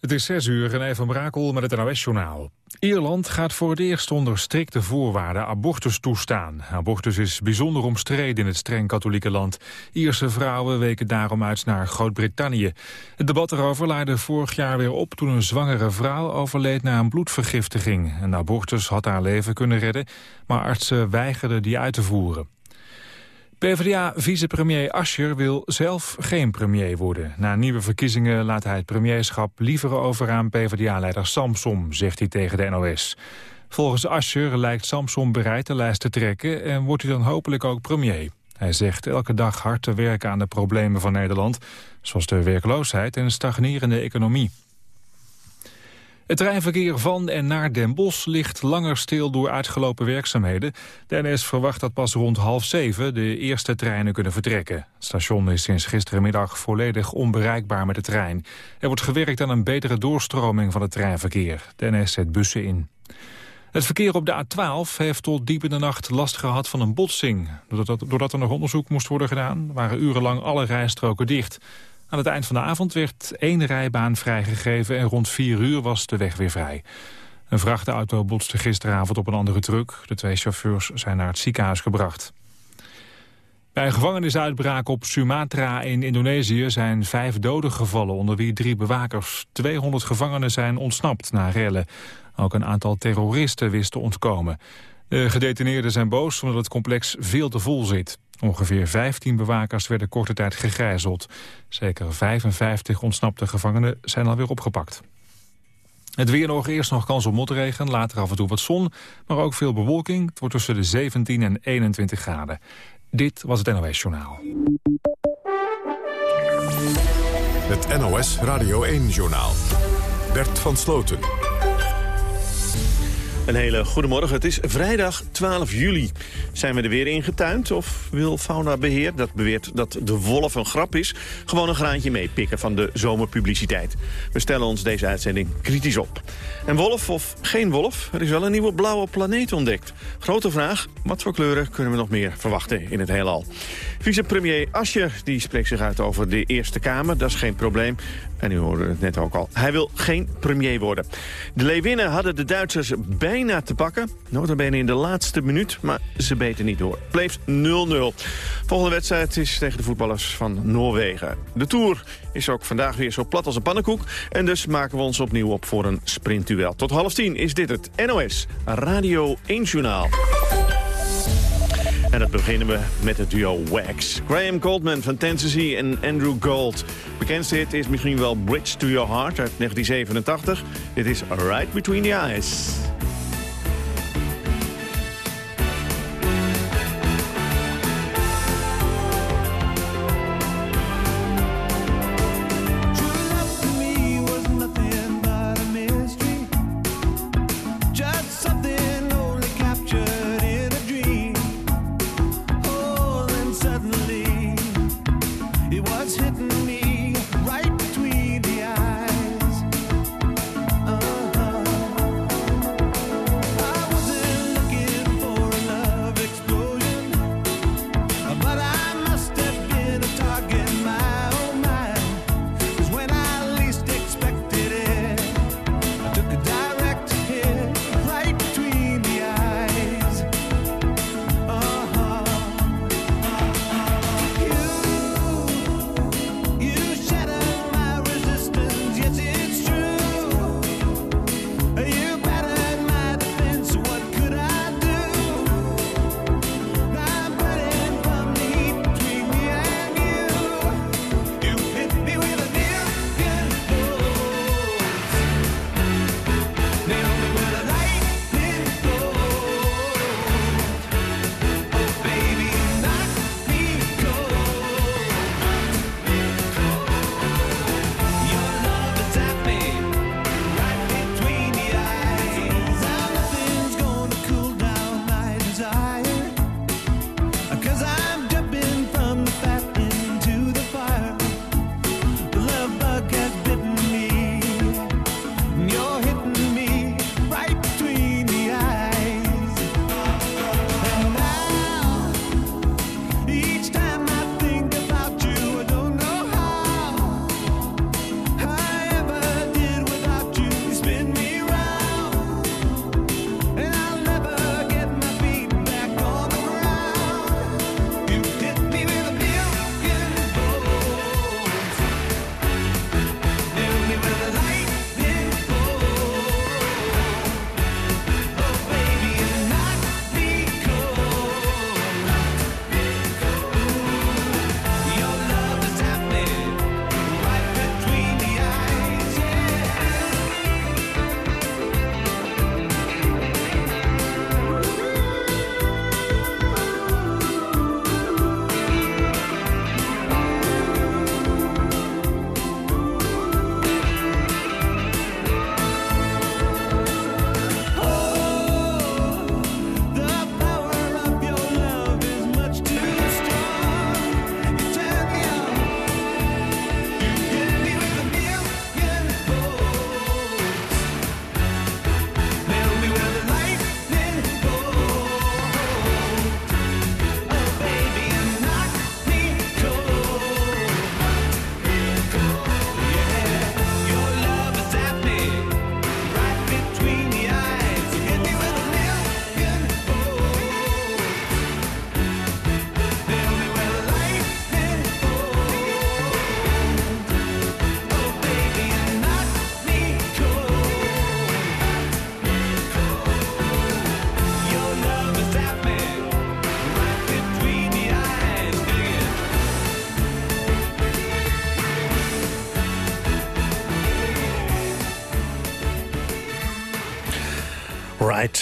Het is zes uur en even Brakel met het NOS-journaal. Ierland gaat voor het eerst onder strikte voorwaarden abortus toestaan. Abortus is bijzonder omstreden in het streng katholieke land. Ierse vrouwen weken daarom uit naar Groot-Brittannië. Het debat erover leidde vorig jaar weer op toen een zwangere vrouw overleed na een bloedvergiftiging. Een abortus had haar leven kunnen redden, maar artsen weigerden die uit te voeren. PvdA-vicepremier Ascher wil zelf geen premier worden. Na nieuwe verkiezingen laat hij het premierschap liever over aan PvdA-leider Samsom, zegt hij tegen de NOS. Volgens Ascher lijkt Samsom bereid de lijst te trekken en wordt hij dan hopelijk ook premier. Hij zegt elke dag hard te werken aan de problemen van Nederland, zoals de werkloosheid en stagnerende economie. Het treinverkeer van en naar Den Bosch ligt langer stil door uitgelopen werkzaamheden. De NS verwacht dat pas rond half zeven de eerste treinen kunnen vertrekken. Het station is sinds gisterenmiddag volledig onbereikbaar met de trein. Er wordt gewerkt aan een betere doorstroming van het treinverkeer. De zet bussen in. Het verkeer op de A12 heeft tot diep in de nacht last gehad van een botsing. Doordat er nog onderzoek moest worden gedaan, waren urenlang alle rijstroken dicht. Aan het eind van de avond werd één rijbaan vrijgegeven en rond vier uur was de weg weer vrij. Een vrachtauto botste gisteravond op een andere truck. De twee chauffeurs zijn naar het ziekenhuis gebracht. Bij een gevangenisuitbraak op Sumatra in Indonesië zijn vijf doden gevallen, onder wie drie bewakers. 200 gevangenen zijn ontsnapt na rellen. Ook een aantal terroristen wisten ontkomen. De gedetineerden zijn boos omdat het complex veel te vol zit. Ongeveer 15 bewakers werden korte tijd gegijzeld. Zeker 55 ontsnapte gevangenen zijn alweer opgepakt. Het weer nog, eerst nog kans op motregen, later af en toe wat zon... maar ook veel bewolking. Het wordt tussen de 17 en 21 graden. Dit was het NOS Journaal. Het NOS Radio 1-journaal. Bert van Sloten. Een hele goede morgen. Het is vrijdag 12 juli. Zijn we er weer ingetuind of wil Fauna Beheer, dat beweert dat de wolf een grap is, gewoon een graantje meepikken van de zomerpubliciteit? We stellen ons deze uitzending kritisch op. En wolf of geen wolf, er is wel een nieuwe blauwe planeet ontdekt. Grote vraag, wat voor kleuren kunnen we nog meer verwachten in het heelal? Vicepremier Ascher die spreekt zich uit over de Eerste Kamer, dat is geen probleem. En u hoorde het net ook al. Hij wil geen premier worden. De Leeuwinnen hadden de Duitsers bijna te pakken. Notabene in de laatste minuut, maar ze beten niet door. Bleef 0-0. Volgende wedstrijd is tegen de voetballers van Noorwegen. De Tour is ook vandaag weer zo plat als een pannenkoek. En dus maken we ons opnieuw op voor een sprintduel. Tot half tien is dit het NOS Radio 1 Journaal. En dat beginnen we met het duo Wax. Graham Goldman van Tennessee en Andrew Gold. Bekendste hit is misschien wel Bridge to Your Heart uit 1987. Dit is Right Between the Eyes.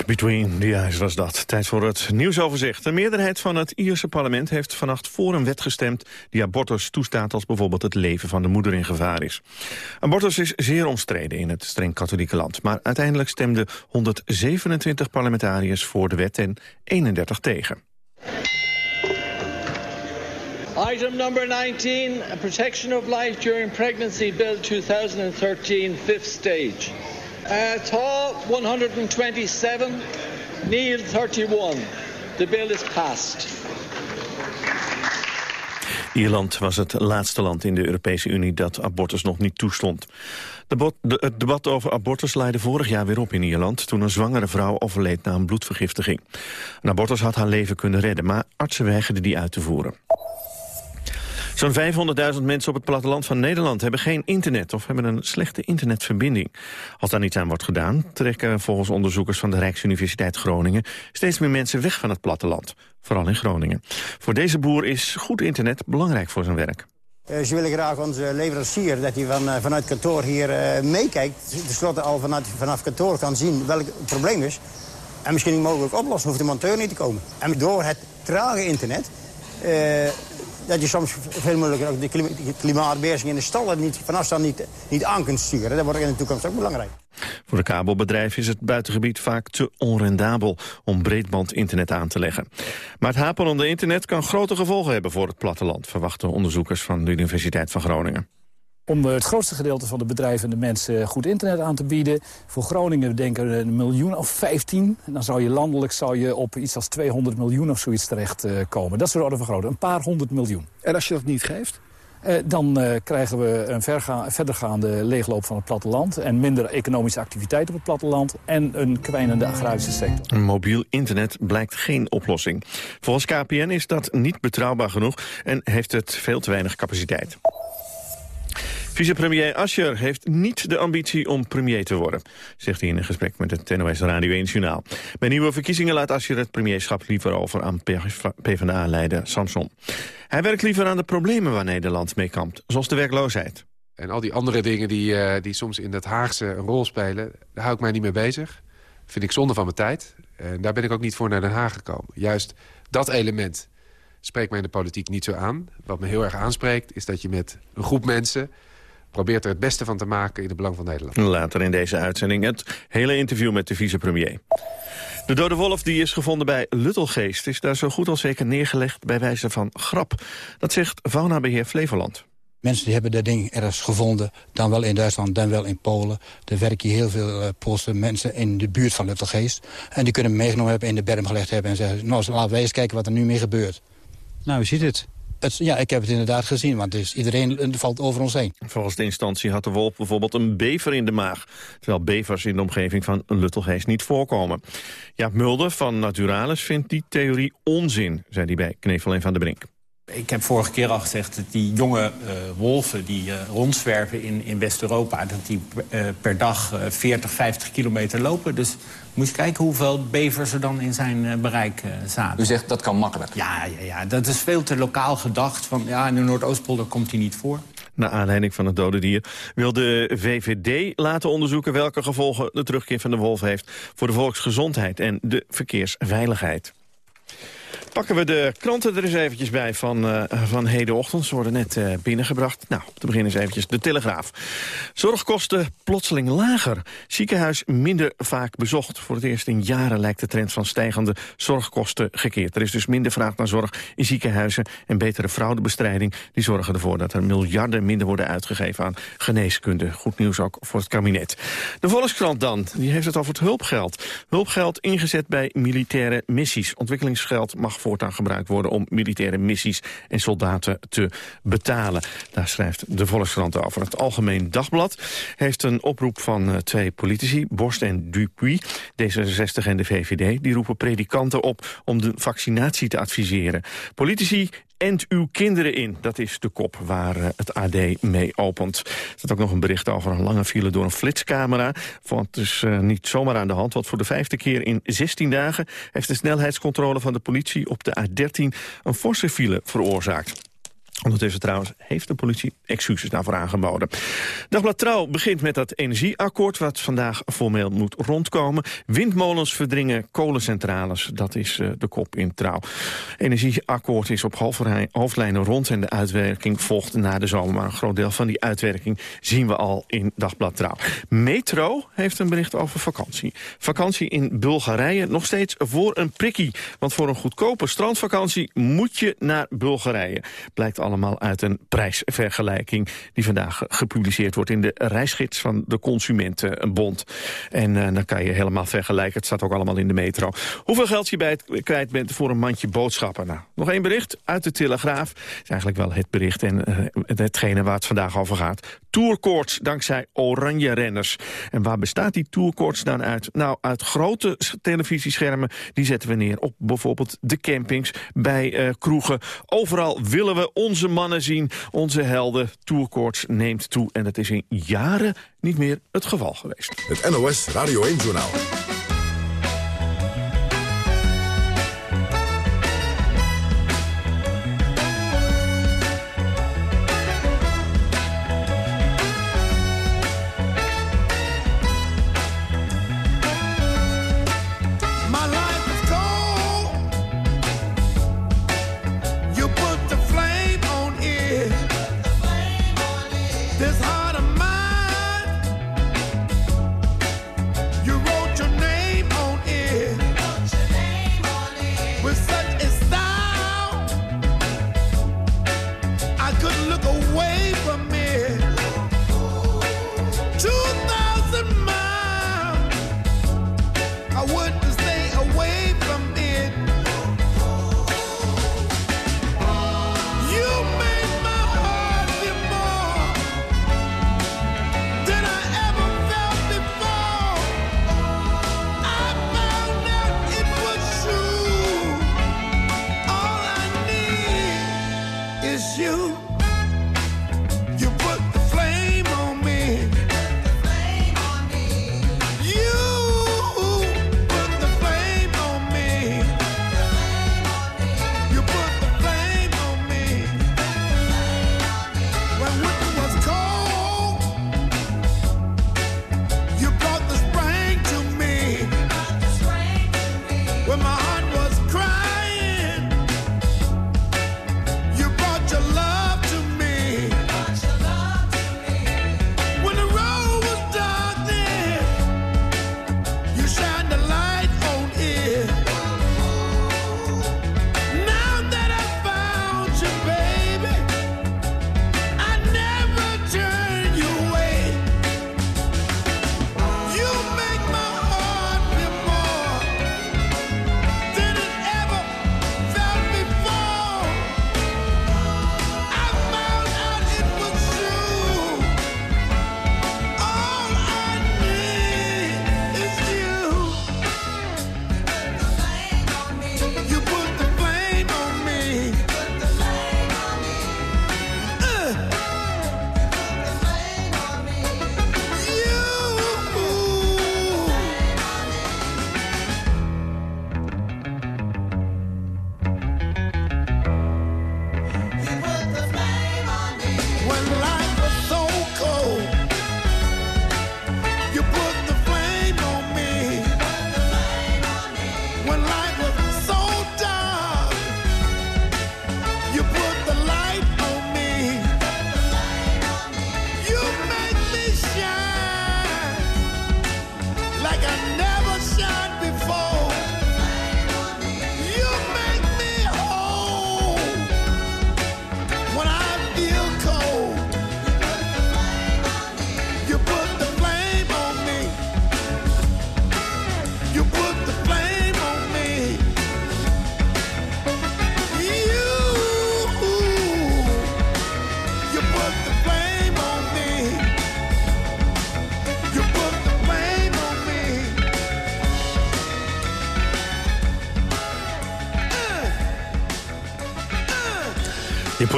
Between the eyes was dat. Tijd voor het nieuwsoverzicht. De meerderheid van het Ierse parlement heeft vannacht voor een wet gestemd... die abortus toestaat als bijvoorbeeld het leven van de moeder in gevaar is. Abortus is zeer omstreden in het streng katholieke land. Maar uiteindelijk stemden 127 parlementariërs voor de wet en 31 tegen. Item number 19, Protection of Life During Pregnancy Bill 2013, fifth stage. Uh, Tá 127, Neil 31. The bill is passed. Ierland was het laatste land in de Europese Unie dat abortus nog niet toestond. De het debat over abortus leidde vorig jaar weer op in Ierland... toen een zwangere vrouw overleed na een bloedvergiftiging. Een abortus had haar leven kunnen redden, maar artsen weigerden die uit te voeren. Zo'n 500.000 mensen op het platteland van Nederland hebben geen internet of hebben een slechte internetverbinding. Als daar niets aan wordt gedaan, trekken volgens onderzoekers van de Rijksuniversiteit Groningen steeds meer mensen weg van het platteland, vooral in Groningen. Voor deze boer is goed internet belangrijk voor zijn werk. Uh, ze willen graag onze leverancier, dat hij van, uh, vanuit kantoor hier uh, meekijkt. Tenslotte al vanuit, vanaf kantoor kan zien welk het probleem is. En misschien mogelijk oplossen, hoeft de monteur niet te komen. En door het trage internet dat je soms veel moeilijker de klimaatbeheersing in de stallen niet, van afstand niet, niet aan kunt sturen. Dat wordt in de toekomst ook belangrijk. Voor de kabelbedrijf is het buitengebied vaak te onrendabel om breedbandinternet aan te leggen. Maar het haperende internet kan grote gevolgen hebben voor het platteland, verwachten onderzoekers van de Universiteit van Groningen om het grootste gedeelte van de bedrijven en de mensen goed internet aan te bieden. Voor Groningen denken we een miljoen of 15. En dan zou je landelijk zou je op iets als 200 miljoen of zoiets terechtkomen. komen. dat is de orde van grootte, een paar honderd miljoen. En als je dat niet geeft? Eh, dan uh, krijgen we een verga verdergaande leegloop van het platteland... en minder economische activiteit op het platteland... en een kwijnende agrarische sector. Mobiel internet blijkt geen oplossing. Volgens KPN is dat niet betrouwbaar genoeg... en heeft het veel te weinig capaciteit. Vicepremier Ascher heeft niet de ambitie om premier te worden, zegt hij in een gesprek met het NOS Radio 1 Journaal. Bij nieuwe verkiezingen laat Ascher het premierschap liever over aan PvdA-leider Samson. Hij werkt liever aan de problemen waar Nederland mee kampt, zoals de werkloosheid. En al die andere dingen die, uh, die soms in dat Haagse een rol spelen, daar hou ik mij niet mee bezig. Vind ik zonde van mijn tijd. En daar ben ik ook niet voor naar Den Haag gekomen. Juist dat element spreekt mij in de politiek niet zo aan. Wat me heel erg aanspreekt is dat je met een groep mensen probeert er het beste van te maken in het belang van Nederland. Later in deze uitzending het hele interview met de vicepremier. De dode wolf die is gevonden bij Luttelgeest... is daar zo goed als zeker neergelegd bij wijze van grap. Dat zegt Faunabeheer Flevoland. Mensen die hebben dat ding ergens gevonden, dan wel in Duitsland, dan wel in Polen. Er werken hier heel veel uh, Poolse mensen in de buurt van Luttelgeest. En die kunnen hem meegenomen hebben, in de berm gelegd hebben... en zeggen, nou, laten wij eens kijken wat er nu mee gebeurt. Nou, u ziet het ja, ik heb het inderdaad gezien, want dus iedereen valt over ons heen. Volgens de instantie had de wolf bijvoorbeeld een bever in de maag... terwijl bevers in de omgeving van Luttelgeest niet voorkomen. Ja, Mulder van Naturalis vindt die theorie onzin, zei hij bij Knevel en Van der Brink. Ik heb vorige keer al gezegd dat die jonge uh, wolven die uh, rondzwerven in, in West-Europa... dat die uh, per dag 40, 50 kilometer lopen. Dus moet je kijken hoeveel bevers er dan in zijn bereik zaten. U zegt dat kan makkelijk? Ja, ja, ja, dat is veel te lokaal gedacht. Van, ja, in de Noordoostpolder komt hij niet voor. Na aanleiding van het dode dier wil de VVD laten onderzoeken... welke gevolgen de terugkeer van de wolf heeft voor de volksgezondheid en de verkeersveiligheid. Pakken we de kranten er eens eventjes bij van, uh, van hedenochtend. Ze worden net uh, binnengebracht. Nou, te beginnen eens eventjes de Telegraaf. Zorgkosten plotseling lager. Ziekenhuis minder vaak bezocht. Voor het eerst in jaren lijkt de trend van stijgende zorgkosten gekeerd. Er is dus minder vraag naar zorg in ziekenhuizen... en betere fraudebestrijding. Die zorgen ervoor dat er miljarden minder worden uitgegeven aan geneeskunde. Goed nieuws ook voor het kabinet. De Volkskrant dan, die heeft het over het hulpgeld. Hulpgeld ingezet bij militaire missies. Ontwikkelingsgeld mag voortaan gebruikt worden om militaire missies en soldaten te betalen. Daar schrijft de Volkskrant over. Het Algemeen Dagblad heeft een oproep van uh, twee politici, Borst en Dupuy, D66 en de VVD. Die roepen predikanten op om de vaccinatie te adviseren. Politici Ent uw kinderen in. Dat is de kop waar uh, het AD mee opent. Er staat ook nog een bericht over een lange file door een flitscamera. Want het is uh, niet zomaar aan de hand. Want voor de vijfde keer in 16 dagen... heeft de snelheidscontrole van de politie op de A13 een forse file veroorzaakt. Ondertussen trouwens heeft de politie excuses daarvoor aangeboden. Dagblad Trouw begint met dat energieakkoord... wat vandaag formeel moet rondkomen. Windmolens verdringen kolencentrales, dat is uh, de kop in Trouw. Energieakkoord is op hoofdlijnen rond... en de uitwerking volgt na de zomer. Maar een groot deel van die uitwerking zien we al in Dagblad Trouw. Metro heeft een bericht over vakantie. Vakantie in Bulgarije nog steeds voor een prikkie. Want voor een goedkope strandvakantie moet je naar Bulgarije. Blijkt allemaal uit een prijsvergelijking... die vandaag gepubliceerd wordt in de reisgids van de Consumentenbond. En uh, dan kan je helemaal vergelijken. Het staat ook allemaal in de metro. Hoeveel geld je bij het kwijt bent voor een mandje boodschappen? Nou, nog één bericht uit de Telegraaf. Is eigenlijk wel het bericht en uh, hetgene waar het vandaag over gaat. Tourkoorts dankzij oranje renners. En waar bestaat die tourkoorts dan uit? Nou, uit grote televisieschermen. Die zetten we neer op bijvoorbeeld de campings, bij uh, kroegen. Overal willen we onze mannen zien. Onze helden. Tourkoorts neemt toe. En dat is in jaren niet meer het geval geweest. Het NOS Radio 1 Journaal.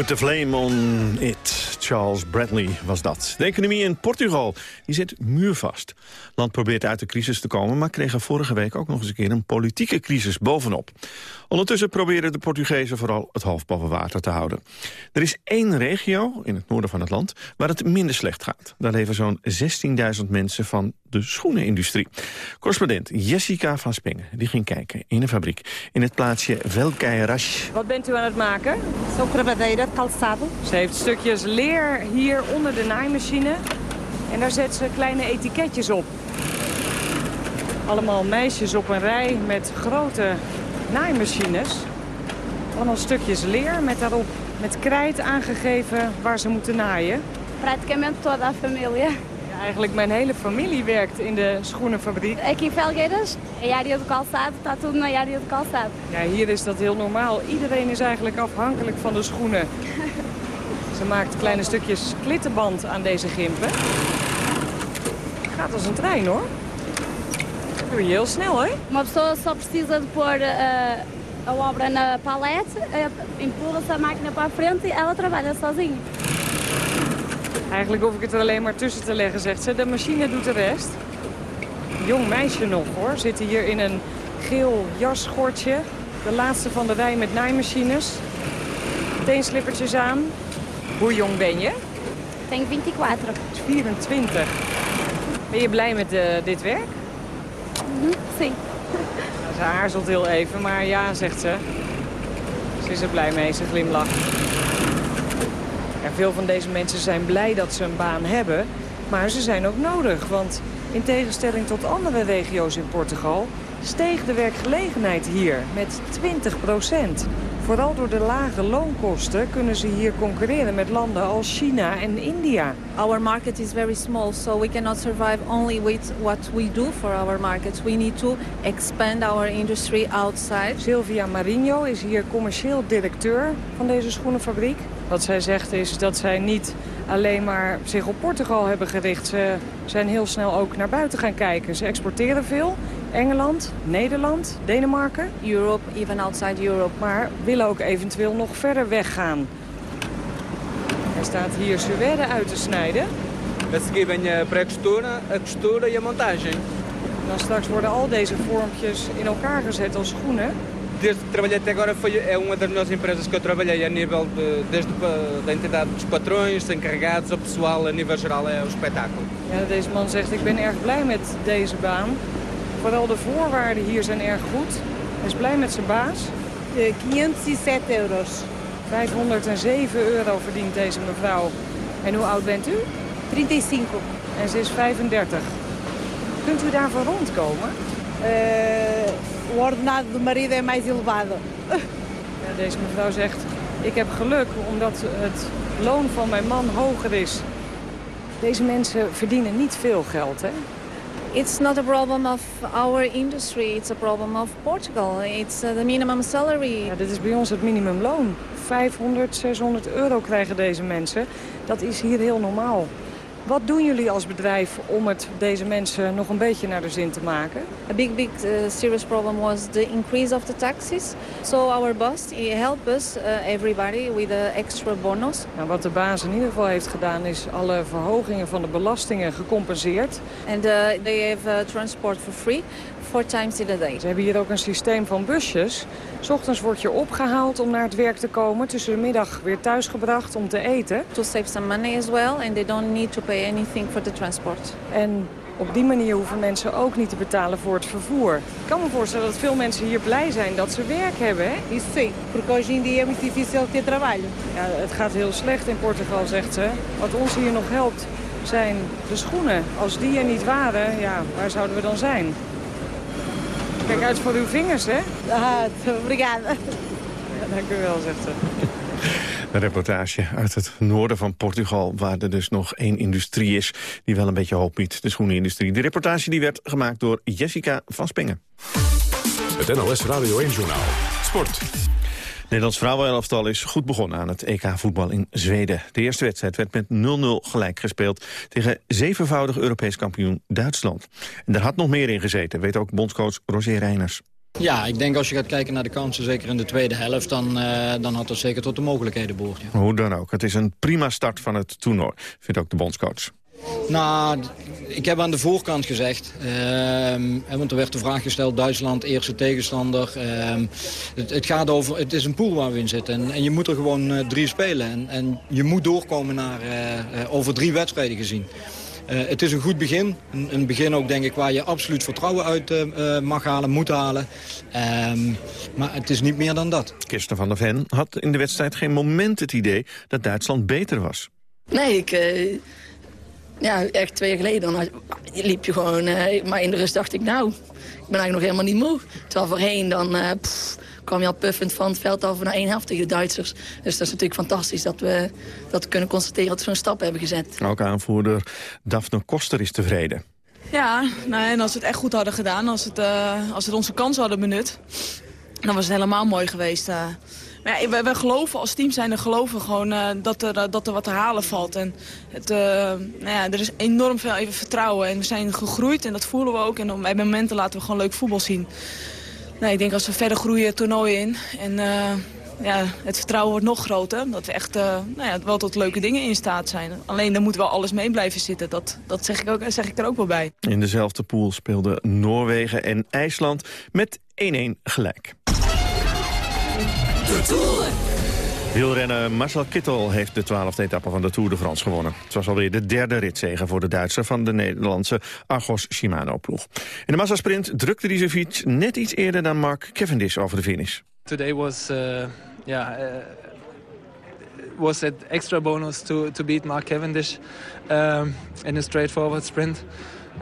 The flame on it. Charles Bradley was dat. De economie in Portugal die zit muurvast. Het land probeert uit de crisis te komen... maar kreeg er vorige week ook nog eens een keer een politieke crisis bovenop. Ondertussen proberen de Portugezen vooral het hoofd boven water te houden. Er is één regio in het noorden van het land waar het minder slecht gaat. Daar leven zo'n 16.000 mensen van de schoenenindustrie. Correspondent Jessica van Spengen die ging kijken in een fabriek in het plaatsje Velkeiras. Wat bent u aan het maken? Zo'n cravadeira calçado. Ze heeft stukjes leer hier onder de naaimachine. En daar zet ze kleine etiketjes op. Allemaal meisjes op een rij met grote naaimachines. Allemaal stukjes leer met daarop met krijt aangegeven waar ze moeten naaien. Praticamente toda a família. Ja, eigenlijk mijn hele familie werkt in de schoenenfabriek. Aqui em Felgueiras, a área do calçado, está tudo na do calçado. Ja, hier is dat heel normaal. Iedereen is eigenlijk afhankelijk van de schoenen. Ze maakt kleine stukjes klittenband aan deze gimpen. Gaat als een trein hoor. Je heel snel hè? Uma pessoa só precisa de pôr eh, a obra na palete, eh, empurra-se a máquina para a frente e ela trabalha sozinha. Eigenlijk hoef ik het er alleen maar tussen te leggen, zegt ze. De machine doet de rest. Jong meisje nog hoor. Zit hier in een geel jasschortje. De laatste van de rij met naaimachines. Teenslippertjes aan. Hoe jong ben je? Tenho 24. 24. Ben je blij met eh, dit werk? Ze aarzelt heel even, maar ja, zegt ze. Ze is er blij mee, ze glimlacht. Ja, veel van deze mensen zijn blij dat ze een baan hebben, maar ze zijn ook nodig. Want in tegenstelling tot andere regio's in Portugal steeg de werkgelegenheid hier met 20 procent. Vooral door de lage loonkosten kunnen ze hier concurreren met landen als China en India. Our market is very small, so we cannot survive only with what we do for our markets. We need to expand our industry outside. Sylvia Marinho is hier commercieel directeur van deze schoenenfabriek. Wat zij zegt is dat zij niet alleen maar zich op Portugal hebben gericht. Ze zijn heel snel ook naar buiten gaan kijken. Ze exporteren veel. Engeland, Nederland, Denemarken. Europe, even outside Europe. Maar willen ook eventueel nog verder weggaan. Hij staat hier suède uit te snijden. A seguir vem a pré-costura, a costura e a montagem. Dan straks worden al deze vormpjes in elkaar gezet als schoenen. Desde que trabalhei até agora foi, é uma das melhores empresas que eu trabalhei a nível de, desde pa- da entidade dos patrões, dos encarregados, ao pessoal, a nível geral é o espetáculo. Ja, deze man zegt, ik ben erg blij met deze baan. Vooral de voorwaarden hier zijn erg goed. Hij is blij met zijn baas. 507 euros. 507 euro verdient deze mevrouw. En hoe oud bent u? 35. En ze is 35. Kunt u daarvoor rondkomen? Eh, o ordenado do marido é mais elevado. Ja, deze mevrouw zegt, ik heb geluk omdat het loon van mijn man hoger is. Deze mensen verdienen niet veel geld, hè? It's not a problem of our industry, it's a problem of Portugal. It's uh, the minimum salary. Dit is bij ons het minimumloon. 500, 600 euro krijgen deze mensen. Dat is hier heel normaal. Wat doen jullie als bedrijf om het deze mensen nog een beetje naar de zin te maken? A big, big uh, serious problem was the increase of the taxes. So our boss he helped us, uh, everybody, with an extra bonus. Nou, wat de baas in ieder geval heeft gedaan is alle verhogingen van de belastingen gecompenseerd. And uh, they have uh, transport for free, four times in a day. Ze hebben hier ook een systeem van busjes. 's ochtends word je opgehaald om naar het werk te komen. Tussen de middag weer thuisgebracht om te eten. To save some money as well, and they don't need to pay anything for the transport. En op die manier hoeven mensen ook niet te betalen voor het vervoer. Ik kan me voorstellen dat veel mensen hier blij zijn dat ze werk hebben. Hè? Isso sim, porque hoje em dia é muito difícil ter trabalho. Ja, het gaat heel slecht in Portugal, zegt ze. Wat ons hier nog helpt zijn de schoenen. Als die er niet waren, ja, waar zouden we dan zijn? Kijk uit voor uw vingers, hè? Ah, obrigada. Ja, dank u wel, zegt ze. Een reportage uit het noorden van Portugal... waar er dus nog één industrie is die wel een beetje hoop biedt. De schoenenindustrie. De reportage die werd gemaakt door Jessica van Spengen. Het NOS Radio 1-journaal. Sport. Nederlands vrouwenelftal is goed begonnen aan het EK voetbal in Zweden. De eerste wedstrijd werd met 0-0 gelijk gespeeld tegen zevenvoudig Europees kampioen Duitsland. En daar had nog meer in gezeten, weet ook bondscoach Roger Reiners. Ja, ik denk als je gaat kijken naar de kansen, zeker in de tweede helft... dan, uh, dan had dat zeker tot de mogelijkheden behoord. Ja. Hoe dan ook, het is een prima start van het toernooi, vindt ook de bondscoach. Nou, ik heb aan de voorkant gezegd, uh, want er werd de vraag gesteld... Duitsland, eerste tegenstander. Uh, het, het, gaat over, het is een pool waar we in zitten. En, en je moet er gewoon uh, drie spelen. En, en, je moet doorkomen naar uh, over drie wedstrijden gezien. het is een goed begin. Een, een, begin ook, denk ik, waar je absoluut vertrouwen uit mag halen, moet halen. Ehm, maar het is niet meer dan dat. Kirsten van der Ven had in de wedstrijd geen moment het idee... dat Duitsland beter was. Nee, ik ja, echt twee jaar geleden dan liep je gewoon... Uh, maar in de rust dacht ik, nou, ik ben eigenlijk nog helemaal niet moe. Terwijl voorheen dan uh, pff, kwam je al puffend van het veld over naar één helft tegen de Duitsers. Dus dat is natuurlijk fantastisch dat we, dat we kunnen constateren dat we zo'n stap hebben gezet. Ook aanvoerder Daphne Koster is tevreden. Ja, nou, en als we het echt goed hadden gedaan, als, het, uh, als we onze kans hadden benut... dan was het helemaal mooi geweest. Ja, we, geloven als team zijn geloven gewoon uh, dat, er, uh, dat er wat te halen valt. En het, uh, nou ja, er is enorm veel even vertrouwen. En we zijn gegroeid en dat voelen we ook. En op, momenten laten we gewoon leuk voetbal zien. Ik denk als we verder groeien toernooi in. En ja, het vertrouwen wordt nog groter. Dat we echt nou ja, wel tot leuke dingen in staat zijn. Alleen dan moet wel alles mee blijven zitten. Dat, dat zeg, ik ook, zeg ik er ook wel bij. In dezelfde pool speelden Noorwegen en IJsland met 1-1 gelijk. Tour. Wielrenner Marcel Kittel heeft de twaalfde etappe van de Tour de France gewonnen. Het was alweer de derde ritzege voor de Duitser van de Nederlandse Argos Shimano-ploeg. In de massasprint drukte hij zijn fiets net iets eerder dan Mark Cavendish over de finish. Today was, uh, was it extra bonus to, to beat Mark Cavendish um, in a straightforward sprint.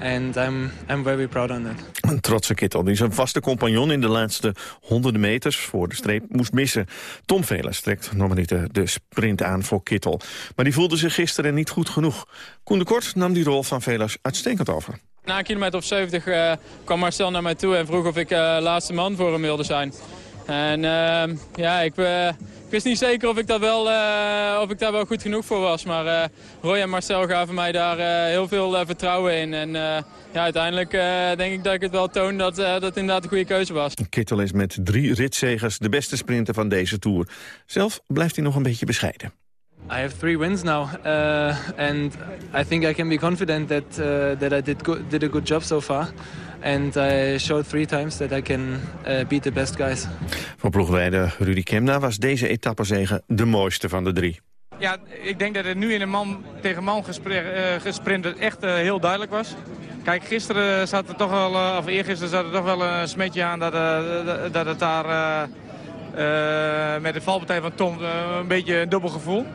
And I'm, I'm very proud on that. Een trotse Kittel die zijn vaste compagnon in de laatste honderden meters voor de streep moest missen. Tom Velers trekt normaliter de sprint aan voor Kittel. Maar die voelde zich gisteren niet goed genoeg. Koen de Kort nam die rol van Velers uitstekend over. Na een kilometer of 70 uh, kwam Marcel naar mij toe en vroeg of ik uh, laatste man voor hem wilde zijn. En uh, ja, ik, uh, ik, wist niet zeker of ik, dat wel, uh, of ik daar wel goed genoeg voor was. Maar Roy en Marcel gaven mij daar heel veel vertrouwen in. En ja, uiteindelijk denk ik dat ik het wel toon dat dat inderdaad een goede keuze was. Kittel is met drie ritzegers de beste sprinter van deze Tour. Zelf blijft hij nog een beetje bescheiden. I have three wins now, uh, and I think I can be confident that uh, that I did good, did a good job so far. And I showed three times that I can uh, beat the best guys. Voor ploegleider Rudy Kemna was deze etappezege de mooiste van de drie. Ja, ik denk dat het nu in een man tegen man gesprint echt heel duidelijk was. Kijk, gisteren zat er toch wel, of eergisteren zat er toch wel een smetje aan dat, dat het daar met de valpartij van Tom een beetje een dubbel gevoel.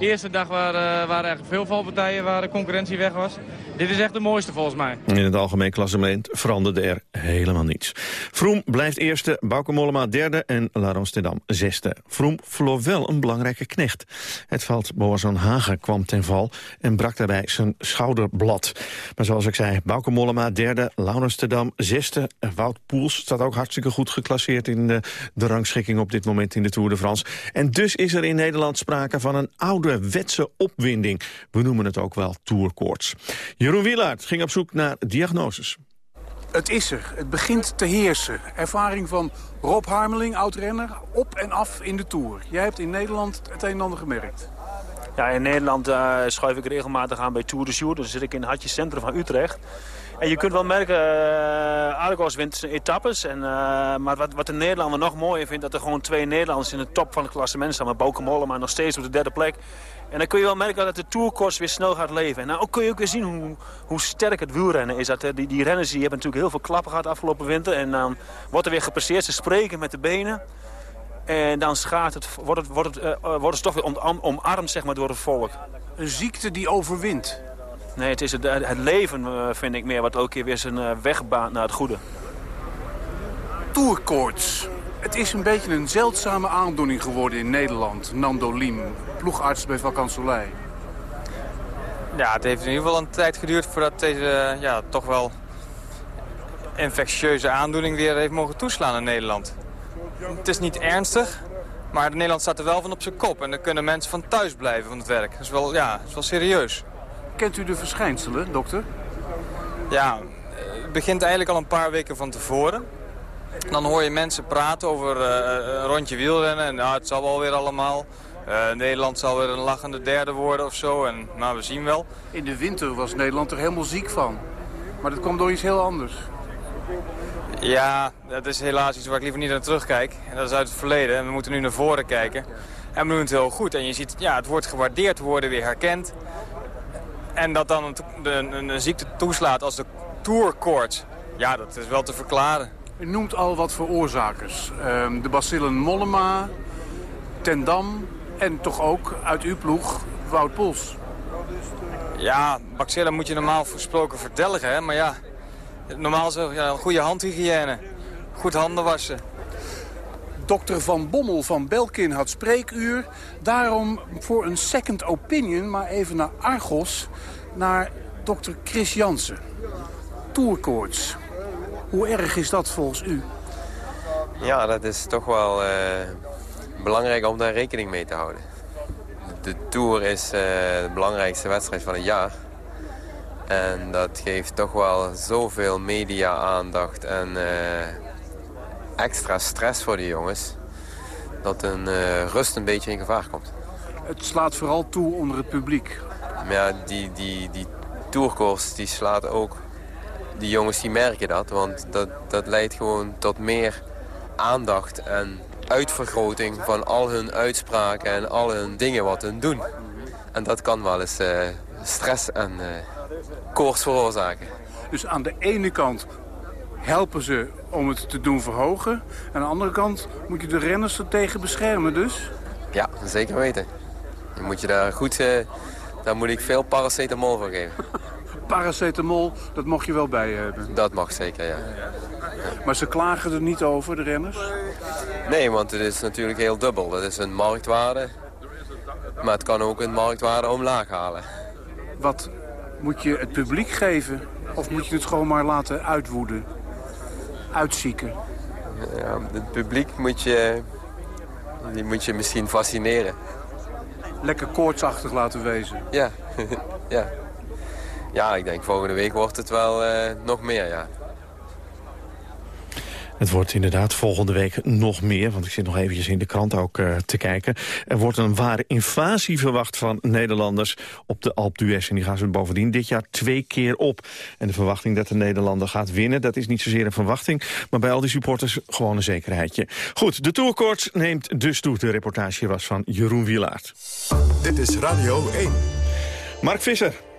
De eerste dag waren, waren er veel valpartijen waar de concurrentie weg was. Dit is echt de mooiste volgens mij. In het algemeen klassement veranderde er helemaal niets. Vroom blijft eerste, Bauke Mollema derde en Laurens Stedam zesde. Vroom verloor wel een belangrijke knecht. Het valt Boazan Hagen kwam ten val en brak daarbij zijn schouderblad. Maar zoals ik zei, Bauke Mollema derde, Laurens zesde. Wout Poels staat ook hartstikke goed geclasseerd in de, de rangschikking op dit moment in de Tour de France. En dus is er in Nederland sprake van een ouderwetse opwinding. We noemen het ook wel tourkoorts. Jeroen Wielaert ging op zoek naar diagnoses. Het is er. Het begint te heersen. Ervaring van Rob Harmeling, oud-renner, op en af in de Tour. Jij hebt in Nederland het een en ander gemerkt. Ja, in Nederland uh, schuif ik regelmatig aan bij Tour de Jour. Dan zit ik in het hartje centrum van Utrecht. En je kunt wel merken, uh, Argos wint zijn etappes. En, uh, maar wat, wat de Nederlander nog mooier vindt, dat er gewoon twee Nederlanders in de top van het klassement staan. Met Bauke Mollema nog steeds op de derde plek. En dan kun je wel merken dat de tourkoers weer snel gaat leven. En dan ook kun je ook weer zien hoe, hoe sterk het wielrennen is. Dat, die, die renners die hebben natuurlijk heel veel klappen gehad afgelopen winter. En dan wordt er weer gepresseerd. Ze spreken met de benen. En dan schaadt het, wordt, het, wordt, het, uh, wordt toch weer om, omarmd zeg maar, door het volk. Een ziekte die overwint. Nee, het is het, het leven, uh, vind ik meer, wat ook weer zijn uh, weg baant naar het goede. Tourkoorts. Het is een beetje een zeldzame aandoening geworden in Nederland. Nando Liem, ploegarts bij Vacansoleil. Ja, het heeft in ieder geval een tijd geduurd voordat deze ja, toch wel infectieuze aandoening weer heeft mogen toeslaan in Nederland. Het is niet ernstig, maar Nederland staat er wel van op zijn kop. En dan kunnen mensen van thuis blijven van het werk. Dat is wel, ja, dat is wel serieus. Kent u de verschijnselen, dokter? Ja, het begint eigenlijk al een paar weken van tevoren. Dan hoor je mensen praten over eh, een rondje wielrennen en nou, het zal wel weer allemaal. Eh, Nederland zal weer een lachende derde worden of zo. En nou, we zien wel. In de winter was Nederland er helemaal ziek van. Maar dat kwam door iets heel anders. Ja, dat is helaas iets waar ik liever niet naar terugkijk. En dat is uit het verleden. En we moeten nu naar voren kijken. En we doen het heel goed. En je ziet, ja, het wordt gewaardeerd, we worden weer herkend. En dat dan een, een, ziekte toeslaat als de tourkoorts. Ja, dat is wel te verklaren. U noemt al wat veroorzakers. Ehm, de bacillen Mollema, Ten Dam en toch ook uit uw ploeg Wout Poels. Ja, bacillen moet je normaal gesproken verdelgen, hè. Maar ja, normaal zo, ja, goede handhygiëne. Goed handen wassen. Dokter Van Bommel van Belkin had spreekuur. Daarom voor een second opinion, maar even naar Argos, naar dokter Chris Jansen. Tourkoorts. Hoe erg is dat volgens u? Ja, dat is toch wel eh, belangrijk om daar rekening mee te houden. De Tour is uh, de belangrijkste wedstrijd van het jaar. En dat geeft toch wel zoveel media-aandacht en eh, extra stress voor die jongens... dat een rust een beetje in gevaar komt. Het slaat vooral toe onder het publiek. Maar ja, die, die, die tourkoers die slaat ook die jongens die merken dat. Want dat, dat leidt gewoon tot meer aandacht en uitvergroting van al hun uitspraken en al hun dingen wat hun doen. En dat kan wel eens uh, stress en uh, koorts veroorzaken. Dus aan de ene kant helpen ze om het te doen verhogen. En aan de andere kant moet je de renners er tegen beschermen dus? Ja, zeker weten. Je moet je daar goed... Uh, daar moet ik veel paracetamol voor geven. paracetamol, dat mocht je wel bij hebben. Dat mag zeker, ja. Maar ze klagen er niet over, de renners? Nee, want het is natuurlijk heel dubbel. Dat is een marktwaarde, maar het kan ook een marktwaarde omlaag halen. Wat moet je het publiek geven? Of moet je het gewoon maar laten uitwoeden? Uitzieken? Ja, het publiek moet je, die moet je misschien fascineren. Lekker koortsachtig laten wezen? Ja, ja. Ja, ik denk volgende week wordt het wel uh, nog meer, ja. Het wordt inderdaad volgende week nog meer, want ik zit nog eventjes in de krant ook uh, te kijken. Er wordt een ware invasie verwacht van Nederlanders op de d'Huez. En die gaan ze bovendien dit jaar twee keer op. En de verwachting dat de Nederlander gaat winnen, dat is niet zozeer een verwachting, maar bij al die supporters gewoon een zekerheidje. Goed, de tourkoorts neemt dus toe. De reportage was van Jeroen Wielaert. Dit is Radio 1. Mark Visser.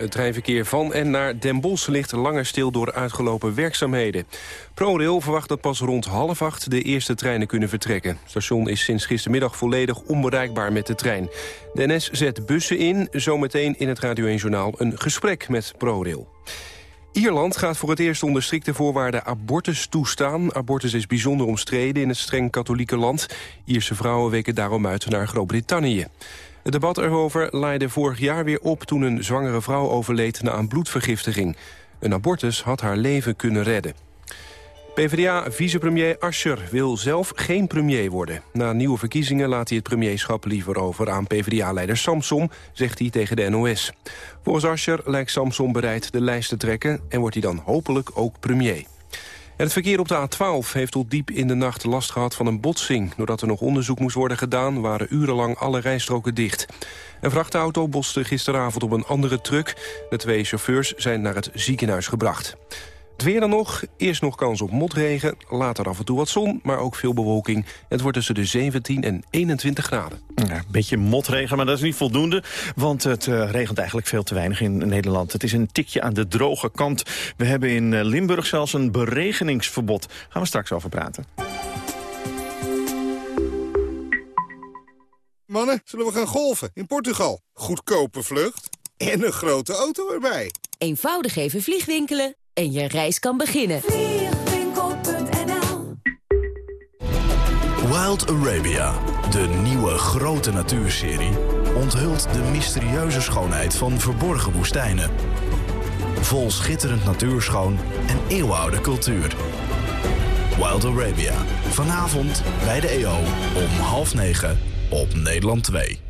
Het treinverkeer van en naar Den Bosch ligt langer stil door uitgelopen werkzaamheden. ProRail verwacht dat pas rond half acht de eerste treinen kunnen vertrekken. Het station is sinds gistermiddag volledig onbereikbaar met de trein. De NS zet bussen in, zometeen in het Radio 1-journaal een gesprek met ProRail. Ierland gaat voor het eerst onder strikte voorwaarden abortus toestaan. Abortus is bijzonder omstreden in het streng katholieke land. Ierse vrouwen weken daarom uit naar Groot-Brittannië. Het debat erover leidde vorig jaar weer op toen een zwangere vrouw overleed na een bloedvergiftiging. Een abortus had haar leven kunnen redden. PvdA-vicepremier Ascher wil zelf geen premier worden. Na nieuwe verkiezingen laat hij het premierschap liever over aan PvdA-leider Samson, zegt hij tegen de NOS. Volgens Ascher lijkt Samson bereid de lijst te trekken en wordt hij dan hopelijk ook premier het verkeer op de A12 heeft tot diep in de nacht last gehad van een botsing. Doordat er nog onderzoek moest worden gedaan, waren urenlang alle rijstroken dicht. Een vrachtauto botste gisteravond op een andere truck. De twee chauffeurs zijn naar het ziekenhuis gebracht. Het weer dan nog. Eerst nog kans op motregen. Later af en toe wat zon, maar ook veel bewolking. Het wordt tussen de 17 en 21 graden. Ja, een beetje motregen, maar dat is niet voldoende. Want het uh, regent eigenlijk veel te weinig in Nederland. Het is een tikje aan de droge kant. We hebben in uh, Limburg zelfs een beregeningsverbod. Gaan we straks over praten. Mannen, zullen we gaan golfen in Portugal? Goedkope vlucht en een grote auto erbij. Eenvoudig even vliegwinkelen en je reis kan beginnen. Vliegwinkel.nl Wild Arabia, de nieuwe grote natuurserie... onthult de mysterieuze schoonheid van verborgen woestijnen. Vol schitterend natuurschoon en eeuwenoude cultuur. Wild Arabia, vanavond bij de EO om half negen op Nederland 2.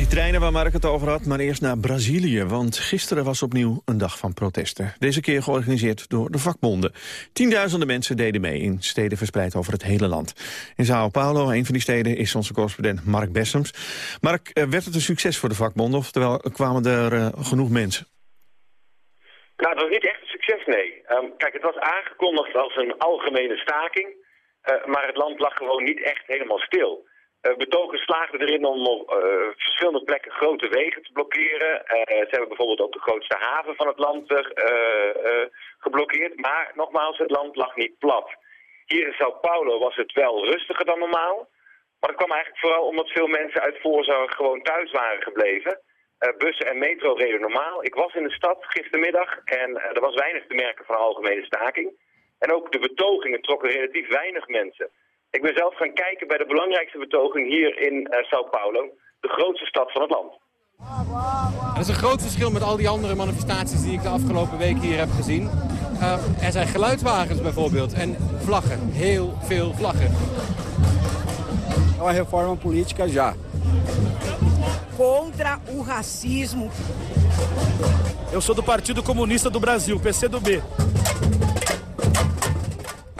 die treinen waar Mark het over had, maar eerst naar Brazilië. Want gisteren was opnieuw een dag van protesten. Deze keer georganiseerd door de vakbonden. Tienduizenden mensen deden mee in steden verspreid over het hele land. In Sao Paulo, een van die steden, is onze correspondent Mark Bessems. Mark, eh, werd het een succes voor de vakbonden, oftewel kwamen er uh, genoeg mensen? Nou, dat was niet echt een succes, nee. Um, kijk, het was aangekondigd als een algemene staking. Maar het land lag gewoon niet echt helemaal stil. Uh, betogers slaagden erin om op uh, verschillende plekken grote wegen te blokkeren. Uh, ze hebben bijvoorbeeld ook de grootste haven van het land geblokkeerd. Maar nogmaals, het land lag niet plat. Hier in Sao Paulo was het wel rustiger dan normaal. Maar dat kwam eigenlijk vooral omdat veel mensen uit voorzorg gewoon thuis waren gebleven. bussen en metro reden normaal. Ik was in de stad gistermiddag en er was weinig te merken van algemene staking. En ook de betogingen trokken relatief weinig mensen. Ik ben zelf gaan kijken bij de belangrijkste betoging hier in uh, Sao Paulo, de grootste stad van het land. Er is een groot verschil met al die andere manifestaties die ik de afgelopen week hier heb gezien. Uh, er zijn geluidswagens bijvoorbeeld en vlaggen, heel veel vlaggen. Uma reforma política já. Contra o racismo. Eu sou do Partido Comunista do Brasil, PCdoB.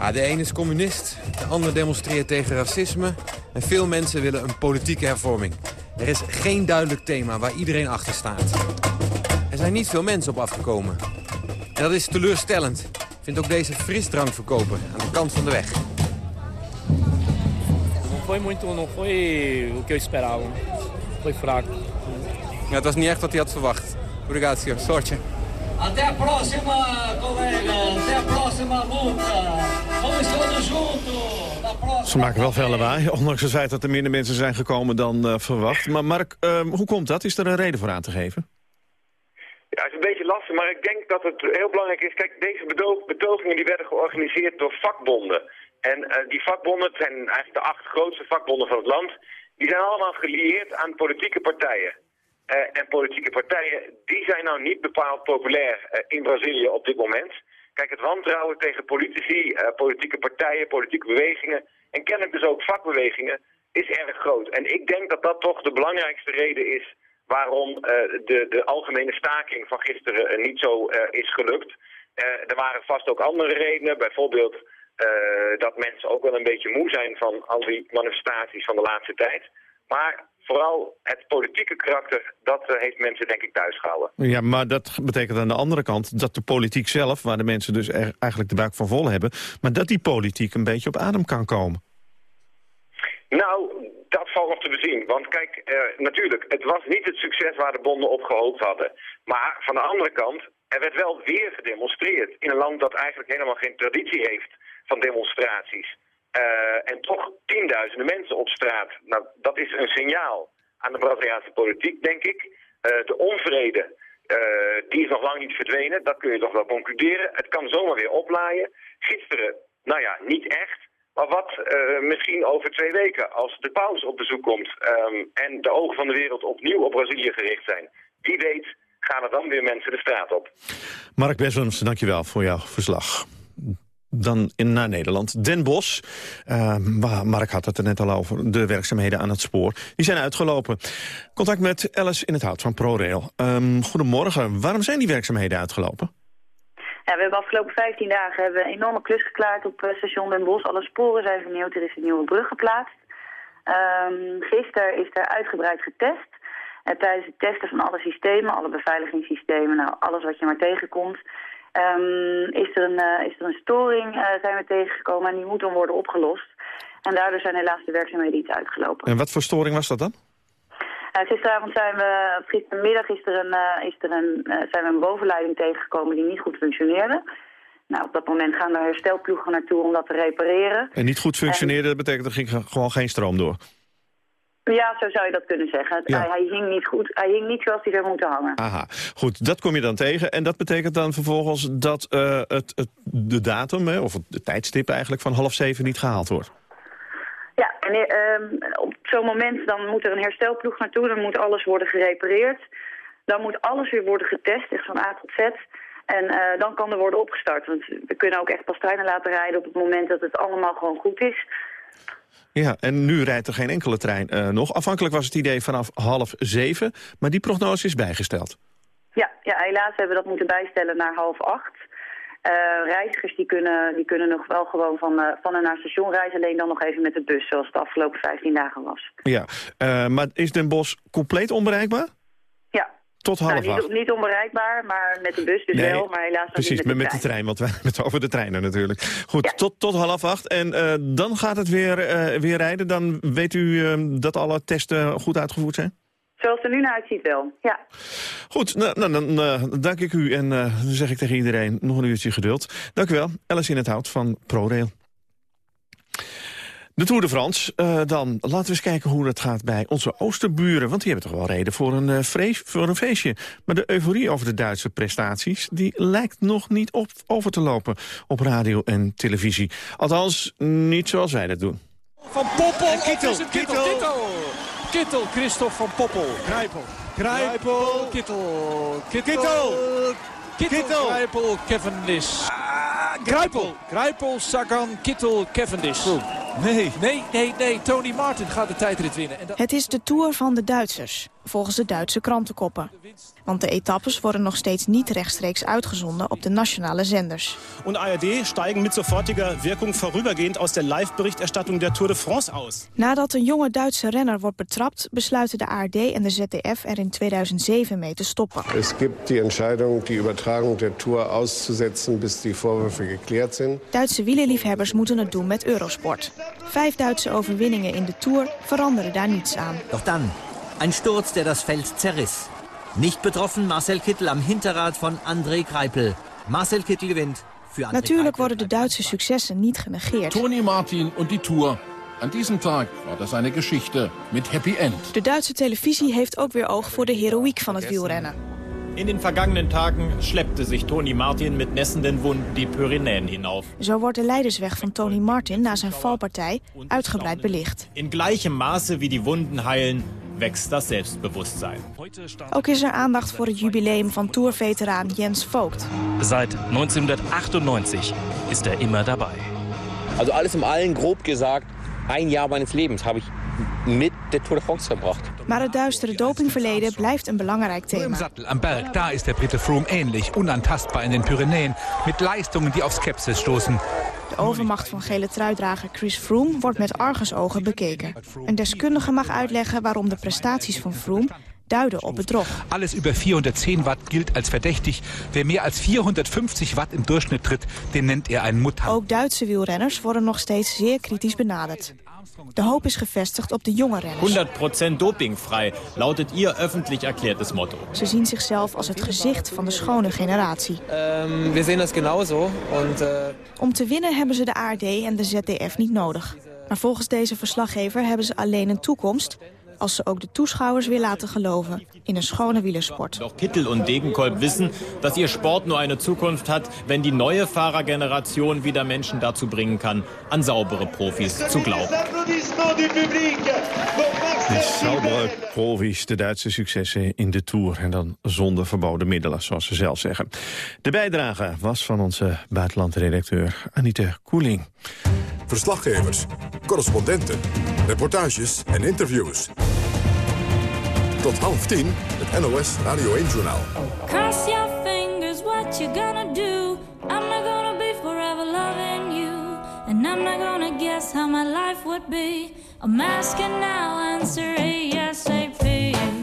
Ja, de een is communist, de ander demonstreert tegen racisme... en veel mensen willen een politieke hervorming. Er is geen duidelijk thema waar iedereen achter staat. Er zijn niet veel mensen op afgekomen. En dat is teleurstellend, vindt ook deze frisdrankverkoper aan de kant van de weg. Não foi muito, não foi o que eu esperava. Foi fraco. Ja, het was niet echt wat hij had verwacht. Obrigado, senhor. Sortje. Até a próxima, colega. Até a próxima luta. Vamos todos juntos. Ze maken wel veel lawaai, ondanks het feit dat er minder mensen zijn gekomen dan uh, verwacht. Maar Mark, uh, hoe komt dat? Is er een reden voor aan te geven? Ja, het is een beetje lastig, maar ik denk dat het heel belangrijk is. Kijk, deze betogingen die werden georganiseerd door vakbonden. En uh, die vakbonden, het zijn eigenlijk de acht grootste vakbonden van het land... die zijn allemaal gelieerd aan politieke partijen. Uh, en politieke partijen, die zijn nou niet bepaald populair uh, in Brazilië op dit moment. Kijk, het wantrouwen tegen politici, uh, politieke partijen, politieke bewegingen... en kennelijk dus ook vakbewegingen, is erg groot. En ik denk dat dat toch de belangrijkste reden is... waarom de, de algemene staking van gisteren niet zo is gelukt. er waren vast ook andere redenen, bijvoorbeeld... dat mensen ook wel een beetje moe zijn van al die manifestaties van de laatste tijd... Maar vooral het politieke karakter, dat uh, heeft mensen denk ik thuis gehouden. Ja, maar dat betekent aan de andere kant dat de politiek zelf... waar de mensen dus er eigenlijk de buik van vol hebben... maar dat die politiek een beetje op adem kan komen. Nou, dat valt nog te bezien. Want kijk, uh, natuurlijk, het was niet het succes waar de bonden op gehoopt hadden. Maar van de andere kant, er werd wel weer gedemonstreerd... in een land dat eigenlijk helemaal geen traditie heeft van demonstraties. Uh, en toch tienduizenden mensen op straat. Nou, dat is een signaal aan de Braziliaanse politiek, denk ik. Uh, de onvrede, uh, die is nog lang niet verdwenen. Dat kun je toch wel concluderen. Het kan zomaar weer oplaaien. Gisteren, nou ja, niet echt. Maar wat misschien over twee weken, als de paus op bezoek komt... Um, en de ogen van de wereld opnieuw op Brazilië gericht zijn. Wie weet gaan er dan weer mensen de straat op. Mark Bessems, dankjewel voor jouw verslag dan in, naar Nederland. Den Bosch, uh, Mark had het er net al over, de werkzaamheden aan het spoor. Die zijn uitgelopen. Contact met Alice in het Hout van ProRail. Um, goedemorgen, waarom zijn die werkzaamheden uitgelopen? Ja, we hebben afgelopen 15 dagen hebben een enorme klus geklaard op uh, station Den Bosch. Alle sporen zijn vernieuwd, er is een nieuwe brug geplaatst. Um, gisteren is er uitgebreid getest. En tijdens het testen van alle systemen, alle beveiligingssystemen, nou, alles wat je maar tegenkomt... Um, is, er een, uh, is er een storing, uh, zijn we tegengekomen en die moet dan worden opgelost. En daardoor zijn helaas de werkzaamheden iets uitgelopen. En wat voor storing was dat dan? Uh, gisteravond zijn we, gistermiddag is er een, is er een, zijn we een bovenleiding tegengekomen die niet goed functioneerde. Nou, op dat moment gaan er herstelploegen naartoe om dat te repareren. En niet goed functioneerde, en... dat betekent er ging gewoon geen stroom door? Ja, zo zou je dat kunnen zeggen. Ja. Hij, hij, hing niet goed. Hij hing niet zoals hij zou moeten hangen. Aha, goed. Dat kom je dan tegen. En dat betekent dan vervolgens dat uh, het, het, de datum, hè, of de tijdstip eigenlijk, van half zeven niet gehaald wordt? en ehm, op zo'n moment dan moet er een herstelploeg naartoe, dan moet alles worden gerepareerd. Dan moet alles weer worden getest, echt van A tot Z. En eh, dan kan er worden opgestart. Want we kunnen ook echt pas treinen laten rijden op het moment dat het allemaal gewoon goed is. Ja, en nu rijdt er geen enkele trein eh, nog. Afhankelijk was het idee vanaf half zeven, maar die prognose is bijgesteld. Ja, ja helaas hebben we dat moeten bijstellen naar half acht. Uh, reizigers die kunnen, die kunnen nog wel gewoon van, uh, van en naar station reizen, alleen dan nog even met de bus, zoals het de afgelopen 15 dagen was. Ja, maar is Den Bosch compleet onbereikbaar? Tot half nou, niet, acht? niet onbereikbaar, maar met de bus dus Nee, wel, maar helaas Precies, niet met de met, met de trein. trein, want wij hebben het over de treinen natuurlijk. Goed, tot, tot half acht. En eh, dan gaat het weer, eh, weer rijden. Dan weet u eh, dat alle testen goed uitgevoerd zijn? Zoals het er nu naar uitziet wel, ja. Goed, nou, nou, dan dank ik u en dan zeg ik tegen iedereen nog een uurtje geduld. Dank u wel, Alice in het Hout van ProRail. De Tour de France, eh, dan laten we eens kijken hoe het gaat bij onze oosterburen. Want die hebben toch wel reden voor een, eh, vrees, voor een feestje. Maar de euforie over de Duitse prestaties... die lijkt nog niet op, over te lopen op radio en televisie. Althans, niet zoals wij dat doen. Van Poppel. En Kittel, Kittel? Kittel. Kittel. Kittel, Christophe van Poppel. Grijpel. Grijpel. Kittel. Kittel. Kittel. Kittel. Kittel. Grijpel. Cavendish. Grijpel. Grijpel, Sagan, Kittel, Cavendish. Nee. Nee, nee, nee. Tony Martin gaat de tijdrit winnen. En dat... Het is de Tour van de Duitsers, volgens de Duitse krantenkoppen. Want de etappes worden nog steeds niet rechtstreeks uitgezonden op de nationale zenders. Und ARD steigen mit sofortiger Wirkung vorübergehend aus der Live-Berichterstattung der Tour de France aus. Nadat een jonge Duitse renner wordt betrapt... besluiten de ARD en de ZDF er in 2007 mee te stoppen. Es gibt die Entscheidung, die Übertragung der Tour auszusetzen, bis die Vorwürfe geklärt sind. Duitse wielerliefhebbers moeten het doen met Eurosport. Vijf Duitse overwinningen in de Tour veranderen daar niets aan. Doch dann, ein Sturz, der das Feld zerriss. Nicht betroffen Marcel Kittel am Hinterrad von André Greipel. Marcel Kittel gewinnt für André Natuurlijk worden de Duitse successen niet genegeerd. Toni Martin und die Tour. An diesem Tag war das eine Geschichte mit Happy End. De Duitse televisie heeft ook weer oog voor de heroïek van het wielrennen. In den vergangenen Tagen schleppte sich Toni Martin mit nässenden Wunden die Pyrenäen hinauf. Zo wordt de leidersweg van Tony Martin na zijn valpartij uitgebreid belicht. In gleichem Maße wie die Wunden heilen, wächst das Selbstbewusstsein. Ook is er aandacht voor het jubileum van Tourveteraan Jens Vogt. Seit 1998 ist er immer dabei. Also alles im Allen grob gesagt, ein Jahr meines Lebens habe ich mit der Tour de France verbracht. Maar het duistere dopingverleden blijft een belangrijk Nur im thema. Sattel am Berg, da ist der Brite Froome ähnlich, unantastbar in den Pyrenäen, mit Leistungen, die auf Skepsis stoßen. De overmacht van gele truidrager Chris Froome wordt met argusogen bekeken. Een deskundige mag uitleggen waarom de prestaties van Froome duiden op bedrog. Alles über 410 Watt gilt als verdächtig. Wer mehr als 450 Watt im Durchschnitt tritt, den nennt er einen Mutter. Ook Duitse wielrenners worden nog steeds zeer kritisch benaderd. De hoop is gevestigd op de jonge renners. 100% dopingfrei lautet ihr öffentlich erklärtes Motto. Ze zien zichzelf als het gezicht van de schone generatie. Ähm, wir sehen das genauso. Und, äh, Om te winnen hebben ze de ARD en de ZDF niet nodig. Maar volgens deze verslaggever hebben ze alleen een toekomst... als ze ook de toeschouwers weer laten geloven in een schone wielersport. Doch Kittel und Degenkolb wissen, dass ihr Sport nur eine Zukunft hat, wenn die neue Fahrergeneration wieder Menschen dazu bringen kann, an saubere Profis zu glauben. De saubere profis, de Duitse successen in de Tour. En dan zonder verboden middelen, zoals ze zelf zeggen. De bijdrage was van onze buitenlandredacteur Anita Koeling. Verslaggevers, correspondenten, reportages en interviews. Tot half tien, het NOS Radio 1-journaal. Cross your fingers, what you gonna do? I'm not gonna be forever loving you. And I'm not gonna guess how my life would be. I'm asking now, answer ASAP.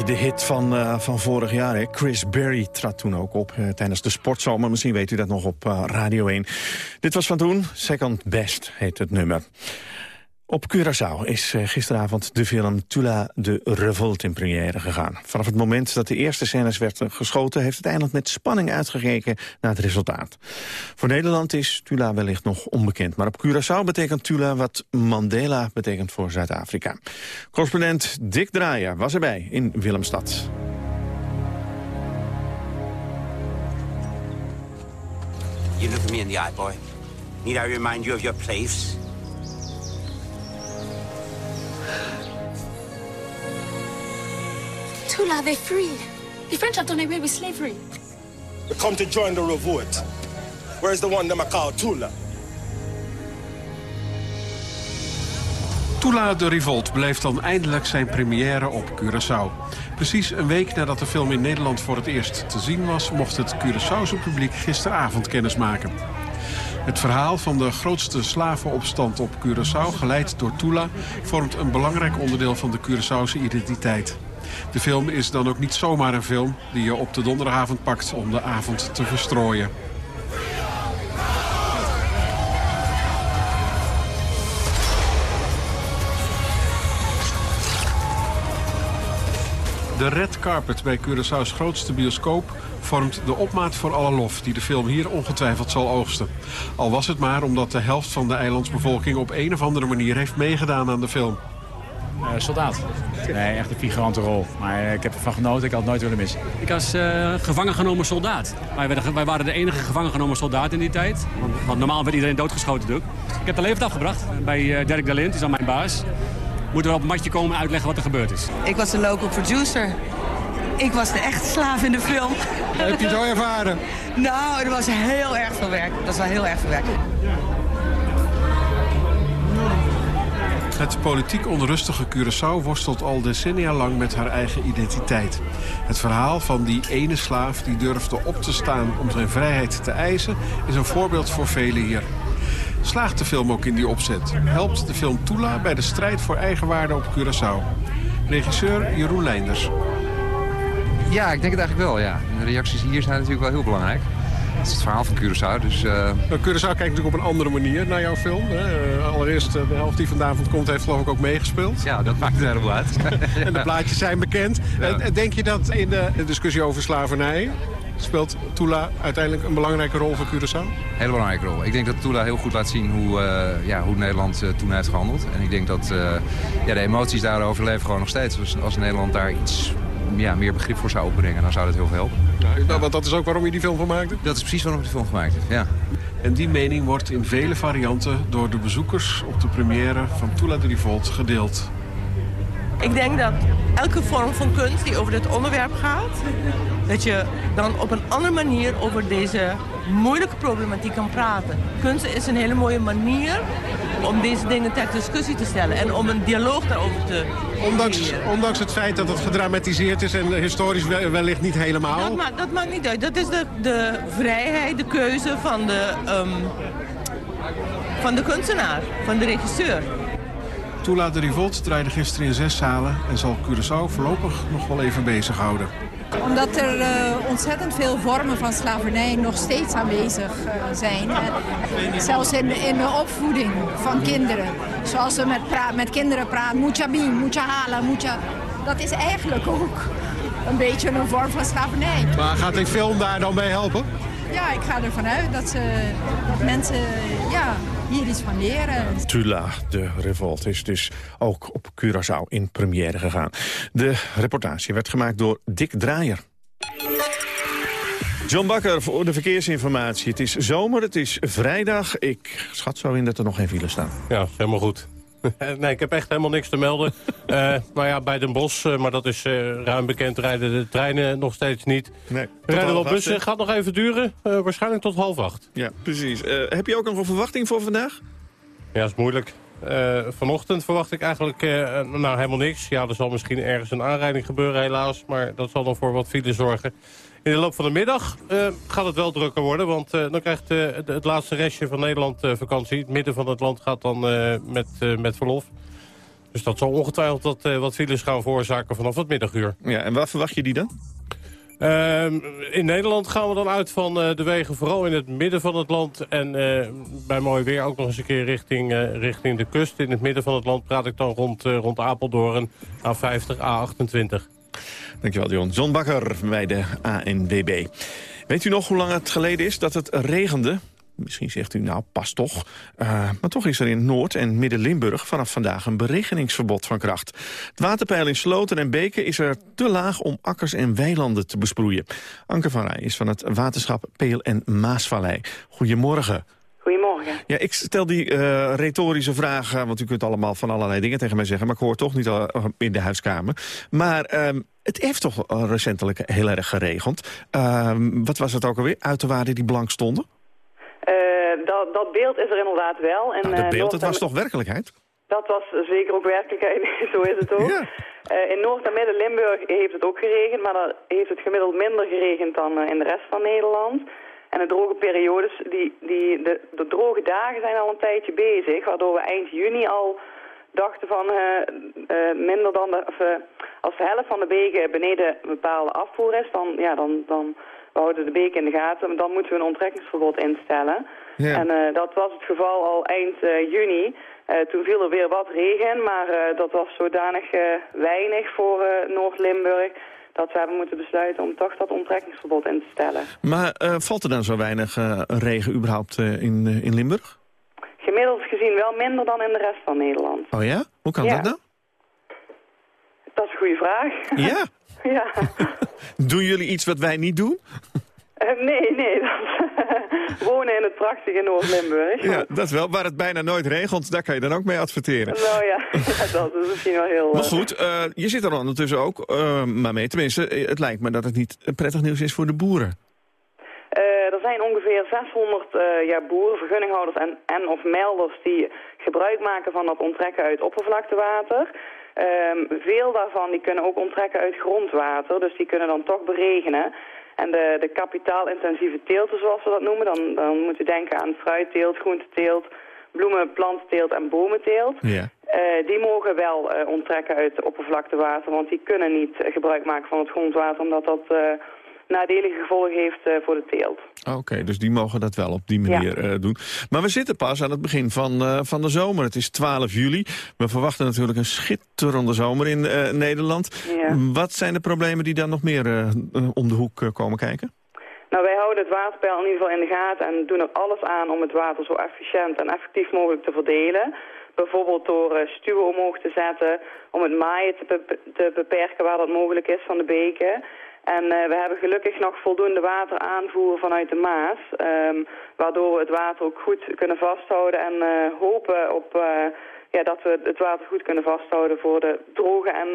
De hit van, eh, van vorig jaar. Hè. Chris Berry trad toen ook op eh, tijdens de sportzomer. Misschien weet u dat nog op eh, Radio 1. Dit was van toen. Second Best heet het nummer. Op Curaçao is eh, gisteravond de film Tula de Revolt in première gegaan. Vanaf het moment dat de eerste scènes werden geschoten... heeft het eiland met spanning uitgekeken naar het resultaat. Voor Nederland is Tula wellicht nog onbekend. Maar op Curaçao betekent Tula wat Mandela betekent voor Zuid-Afrika. Correspondent Dick Draaier was erbij in Willemstad. You look me in the eye, boy. Need I remind you of your place? Tula, they're free. The French have done away with slavery. You come to join the revolt. Where's the one that I call Tula? Tula de Revolt beleeft dan eindelijk zijn première op Curaçao. Precies een week nadat de film in Nederland voor het eerst te zien was... mocht het Curaçaose publiek gisteravond kennismaken. Het verhaal van de grootste slavenopstand op Curaçao, geleid door Tula... vormt een belangrijk onderdeel van de Curaçaose identiteit. De film is dan ook niet zomaar een film die je op de donderdagavond pakt om de avond te verstrooien. De red carpet bij Curaçao's grootste bioscoop vormt de opmaat voor alle lof die de film hier ongetwijfeld zal oogsten. Al was het maar omdat de helft van de eilandsbevolking op een of andere manier heeft meegedaan aan de film. Eh, soldaat. Nee, echt een figurante rol. Maar eh, ik heb ervan genoten, ik had het nooit willen missen. Ik was eh gevangen genomen soldaat. Wij, werden, wij waren de enige gevangen genomen soldaat in die tijd. Want, want normaal werd iedereen doodgeschoten natuurlijk. Ik heb de levend afgebracht bij eh, Dirk Dalint, die is dan mijn baas. Moeten we op een matje komen en uitleggen wat er gebeurd is. Ik was de local producer. Ik was de echte slaaf in de film. Heb je het zo ervaren? Nou, het was heel erg veel werk. Dat was wel heel erg veel werk. Het politiek onrustige Curaçao worstelt al decennia lang met haar eigen identiteit. Het verhaal van die ene slaaf die durfde op te staan om zijn vrijheid te eisen... is een voorbeeld voor velen hier. Slaagt de film ook in die opzet? Helpt de film Tula bij de strijd voor eigenwaarde op Curaçao? Regisseur Jeroen Leinders. Ja, ik denk het eigenlijk wel, ja. De reacties hier zijn natuurlijk wel heel belangrijk. Het is het verhaal van Curaçao, dus... Nou, Curaçao kijkt natuurlijk op een andere manier naar jouw film. Hè. Eh, allereerst, eh, de helft die vanavond komt, heeft geloof ik ook meegespeeld. Ja, dat maakt het helemaal uit. en de plaatjes zijn bekend. Denk je dat in de discussie over slavernij... speelt Tula uiteindelijk een belangrijke rol voor Curaçao? Hele belangrijke rol. Ik denk dat Tula heel goed laat zien hoe, eh, ja, hoe Nederland eh, toen heeft gehandeld. En ik denk dat eh, ja, de emoties daarover leven gewoon nog steeds. Dus als Nederland daar iets ja, meer begrip voor zou opbrengen, dan zou dat heel veel helpen. Ja, want dat is ook waarom je die film gemaakt hebt? Dat is precies waarom ik die film gemaakt heb, ja. En die mening wordt in vele varianten door de bezoekers op de première van Tula de Revolt gedeeld. Ik denk dat elke vorm van kunst die over dit onderwerp gaat... dat je dan op een andere manier over deze moeilijke problematiek kan praten. Kunst is een hele mooie manier om deze dingen ter discussie te stellen... en om een dialoog daarover te Ondanks, ondanks het feit dat het gedramatiseerd is en historisch wel- wellicht niet helemaal. Dat, dat maakt niet uit. Dat is de, de vrijheid, de keuze van de, ehm, van de kunstenaar, van de regisseur. Tula de Revolt draaide gisteren in zes zalen en zal Curaçao voorlopig nog wel even bezighouden. Omdat er eh, ontzettend veel vormen van slavernij nog steeds aanwezig eh, zijn. En zelfs in, in de opvoeding van kinderen. Zoals ze met, pra- met kinderen praten. Mucha bin, mucha hala, mucha... Dat is eigenlijk ook een beetje een vorm van slavernij. Maar gaat die film daar dan mee helpen? Ja, ik ga ervan uit dat, ze, dat mensen ja, hier iets van leren. Tula, de revolt, is dus ook op Curaçao in première gegaan. De reportage werd gemaakt door Dick Draaier. John Bakker voor de verkeersinformatie. Het is zomer, het is vrijdag. Ik schat zo in dat er nog geen file staan. Ja, helemaal goed. nee, ik heb echt helemaal niks te melden. Eh nou ja, bij Den Bosch, eh, maar dat is eh, ruim bekend, rijden de treinen nog steeds niet. Nee, rijden wel acht, bussen, gaat nog even duren. eh, waarschijnlijk tot half acht. Ja, precies. Eh, heb je ook nog een verwachting voor vandaag? Ja, is moeilijk. Eh, vanochtend verwacht ik eigenlijk eh, nou, helemaal niks. Ja, er zal misschien ergens een aanrijding gebeuren helaas. Maar dat zal dan voor wat file zorgen. In de loop van de middag eh, gaat het wel drukker worden. Want eh, dan krijgt eh, het, laatste restje van Nederland vakantie. Het midden van het land gaat dan met, met verlof. Dus dat zal ongetwijfeld wat, wat files gaan veroorzaken vanaf het middaguur. Ja, en waar verwacht je die dan? Ehm, in Nederland gaan we dan uit van de wegen vooral in het midden van het land. En bij mooi weer ook nog eens een keer richting, richting de kust. In het midden van het land praat ik dan rond, rond Apeldoorn A50, A28. Dankjewel, John. John Bakker bij de ANWB. Weet u nog hoe lang het geleden is dat het regende? Misschien zegt u, nou, pas toch. Eh, maar toch is er in Noord- en Midden-Limburg vanaf vandaag een beregeningsverbod van kracht. Het waterpeil in sloten en beken is er te laag om akkers en weilanden te besproeien. Anke van Rij is van het waterschap Peel en Maasvallei. Goedemorgen. Goedemorgen. Ja, ik stel die eh, retorische vraag, want u kunt allemaal van allerlei dingen tegen mij zeggen, maar ik hoor toch niet eh, in de huiskamer. Maar ehm, het heeft toch recentelijk heel erg geregend. Ehm, wat was het ook alweer? Uiterwaarden die blank stonden? Eh, dat, dat beeld is er inderdaad wel. En, Nou, dat eh, beeld, het Noord- was toch werkelijkheid? Dat was zeker ook werkelijkheid, zo is het ook. Eh, in Noord- en Midden-Limburg heeft het ook geregend, maar dan heeft het gemiddeld minder geregend dan in de rest van Nederland. En de droge periodes, die, die, de, de droge dagen zijn al een tijdje bezig, waardoor we eind juni al dachten van eh, eh, minder dan de, of, eh, als de helft van de beken beneden een bepaalde afvoer is, dan, ja, dan, dan we houden de beek in de gaten, maar dan moeten we een onttrekkingsverbod instellen. Ja. En dat was het geval al eind juni. Toen viel er weer wat regen, maar dat was zodanig weinig voor Noord-Limburg... dat we hebben moeten besluiten om toch dat onttrekkingsverbod in te stellen. Maar valt er dan zo weinig regen überhaupt in, in Limburg? Gemiddeld gezien wel minder dan in de rest van Nederland. Oh ja? Hoe kan Ja. dat nou? Dat is een goede vraag. Ja? ja. Doen jullie iets wat wij niet doen? Eh, nee, nee. Dat, wonen in het prachtige Noord-Limburg. Ja, dat wel. Waar het bijna nooit regent, daar kan je dan ook mee adverteren. Nou ja, ja, dat is misschien wel heel... Maar eh, goed, eh, je zit er ondertussen ook, eh, maar mee tenminste, eh, het lijkt me dat het niet prettig nieuws is voor de boeren. Eh, er zijn ongeveer 600 eh, ja, boeren, vergunninghouders en, en of melders die gebruik maken van dat onttrekken uit oppervlaktewater. Ehm, veel daarvan die kunnen ook onttrekken uit grondwater, dus die kunnen dan toch beregenen. En de, de kapitaalintensieve teelten, zoals we dat noemen, dan, dan moet u denken aan fruitteelt, groenteteelt, bloemen, plantenteelt en bomenteelt. Ja. Eh, die mogen wel eh, onttrekken uit oppervlaktewater, want die kunnen niet gebruik maken van het grondwater, omdat dat nadelige gevolgen heeft eh, voor de teelt. Oké, dus die mogen dat wel op die manier eh, doen. Maar we zitten pas aan het begin van, eh, van de zomer. Het is 12 juli. We verwachten natuurlijk een schitterende zomer in Nederland. Ja. Wat zijn de problemen die dan nog meer om de hoek komen kijken? Nou, wij houden het waterpeil in ieder geval in de gaten en doen er alles aan om het water zo efficiënt en effectief mogelijk te verdelen. Bijvoorbeeld door stuwen omhoog te zetten, om het maaien te beperken waar dat mogelijk is van de beken. En eh, we hebben gelukkig nog voldoende wateraanvoer vanuit de Maas, ehm, waardoor we het water ook goed kunnen vasthouden en eh, hopen op... eh, ja, dat we het water goed kunnen vasthouden voor de droge en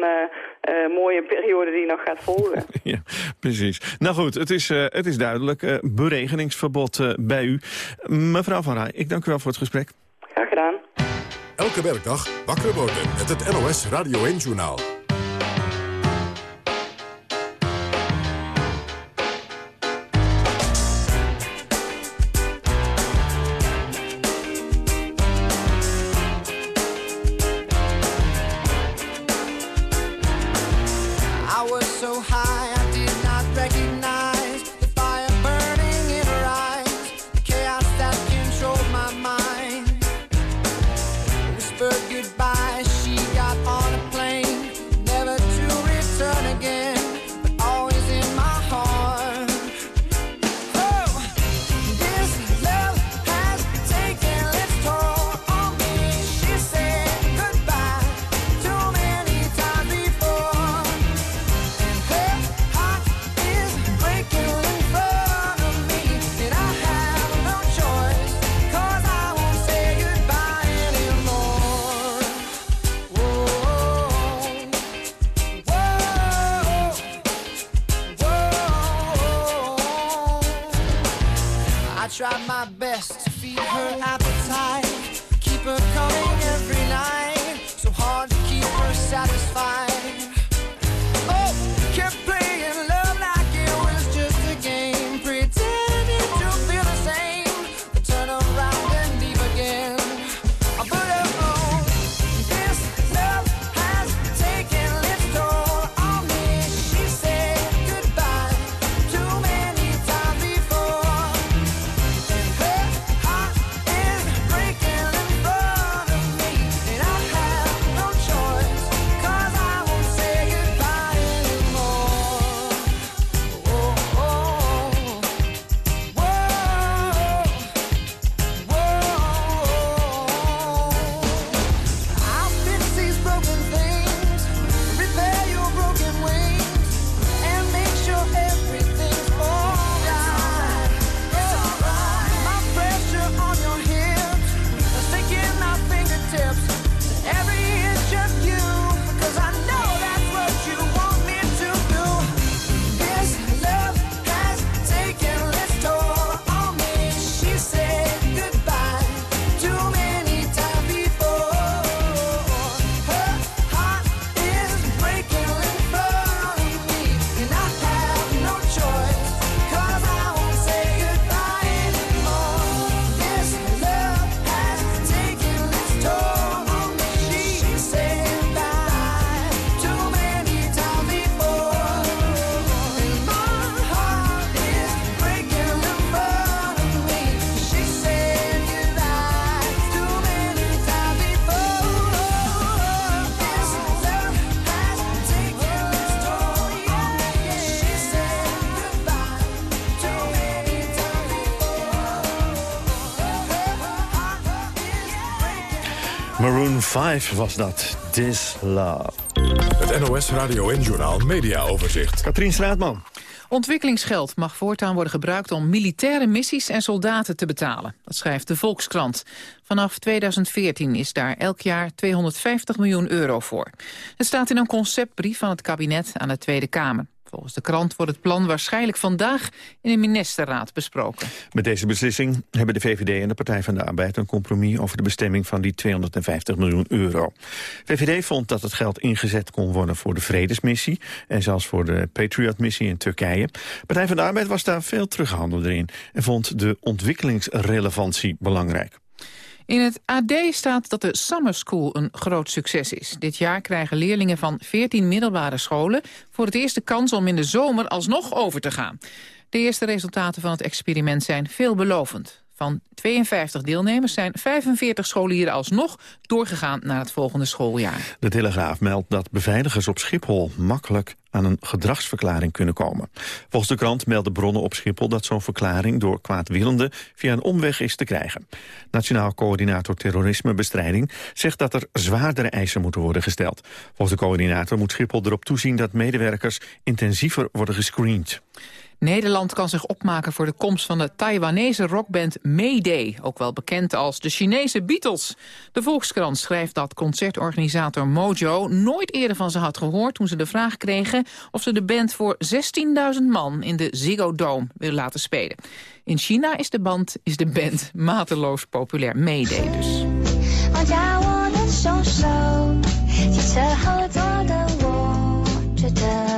mooie periode die nog gaat volgen. ja, precies. Nou goed, het is, eh, het is duidelijk. eh, beregeningsverbod bij u. Mevrouw Van Rij, ik dank u wel voor het gesprek. Graag gedaan. Elke werkdag wakker worden met het NOS Radio 1-journaal. 5 was dat. This Love. Het NOS Radio en Journaal Media Overzicht. Katrien Straatman. Ontwikkelingsgeld mag voortaan worden gebruikt om militaire missies en soldaten te betalen. Dat schrijft de Volkskrant. Vanaf 2014 is daar elk jaar 250 miljoen euro voor. Het staat in een conceptbrief van het kabinet aan de Tweede Kamer. Volgens de krant wordt het plan waarschijnlijk vandaag in de ministerraad besproken. Met deze beslissing hebben de VVD en de Partij van de Arbeid een compromis over de bestemming van die 250 miljoen euro. VVD vond dat het geld ingezet kon worden voor de vredesmissie en zelfs voor de Patriot-missie in Turkije. Partij van de Arbeid was daar veel teruggehandeld in en vond de ontwikkelingsrelevantie belangrijk. In het AD staat dat de Summer School een groot succes is. Dit jaar krijgen leerlingen van 14 middelbare scholen... voor het eerst de kans om in de zomer alsnog over te gaan. De eerste resultaten van het experiment zijn veelbelovend. Van 52 deelnemers zijn 45 scholieren alsnog doorgegaan naar het volgende schooljaar. De Telegraaf meldt dat beveiligers op Schiphol makkelijk aan een gedragsverklaring kunnen komen. Volgens de krant melden bronnen op Schiphol dat zo'n verklaring door kwaadwillenden via een omweg is te krijgen. Nationaal Coördinator Terrorismebestrijding zegt dat er zwaardere eisen moeten worden gesteld. Volgens de coördinator moet Schiphol erop toezien dat medewerkers intensiever worden gescreend. Nederland kan zich opmaken voor de komst van de Taiwanese rockband Mayday, ook wel bekend als de Chinese Beatles. De Volkskrant schrijft dat concertorganisator Mojo nooit eerder van ze had gehoord toen ze de vraag kregen of ze de band voor 16.000 man in de Ziggo Dome willen laten spelen. In China is de, band, is de band mateloos populair, Mayday dus. 放下我的双手，汽车后座的我，吹着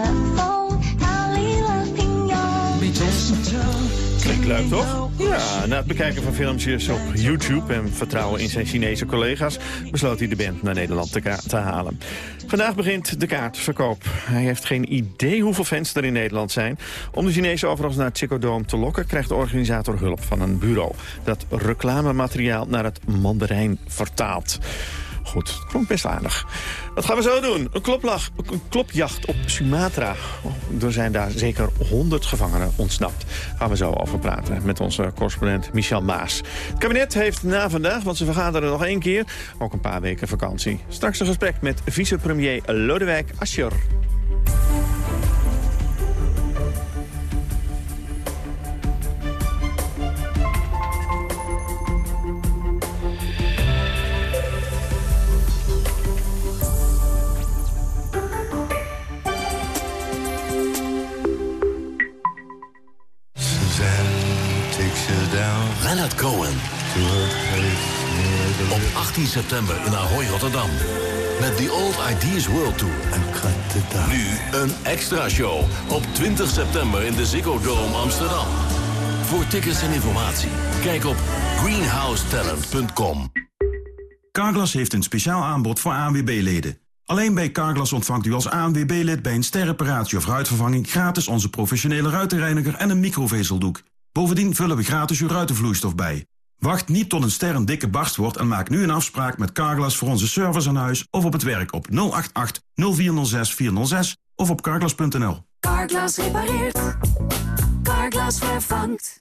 Klinkt leuk, toch? Ja, na het bekijken van filmpjes op YouTube en vertrouwen in zijn Chinese collega's... besloot hij de band naar Nederland te, te halen. Vandaag begint de kaartverkoop. Hij heeft geen idee hoeveel fans er in Nederland zijn. Om de Chinezen overigens naar het Ziggo Dome te lokken... krijgt de organisator hulp van een bureau... dat reclamemateriaal naar het Mandarijn vertaalt. Goed, het klonk best aardig. Wat gaan we zo doen? Een, kloplach, een klopjacht op Sumatra. Oh, er zijn daar zeker 100 gevangenen ontsnapt. Gaan we zo over praten met onze correspondent Michel Maas. Het kabinet heeft na vandaag, want ze vergaderen nog één keer... ook een paar weken vakantie. Straks een gesprek met vicepremier Lodewijk Asscher. Leonard Cohen. Op 18 september in Ahoy, Rotterdam. Met The Old Ideas World Tour. Nu een extra show op 20 september in de Ziggo Dome Amsterdam. Voor tickets en informatie, kijk op greenhousetalent.com. Carglass heeft een speciaal aanbod voor ANWB-leden. Alleen bij Carglass ontvangt u als ANWB-lid bij een sterreparatie of ruitvervanging... gratis onze professionele ruitenreiniger en een microvezeldoek. Bovendien vullen we gratis uw ruitenvloeistof bij. Wacht niet tot een ster een dikke barst wordt en maak nu een afspraak met Carglass voor onze service aan huis of op het werk op 088 0406 406 of op carglass.nl. Carglass repareert. Carglass vervangt.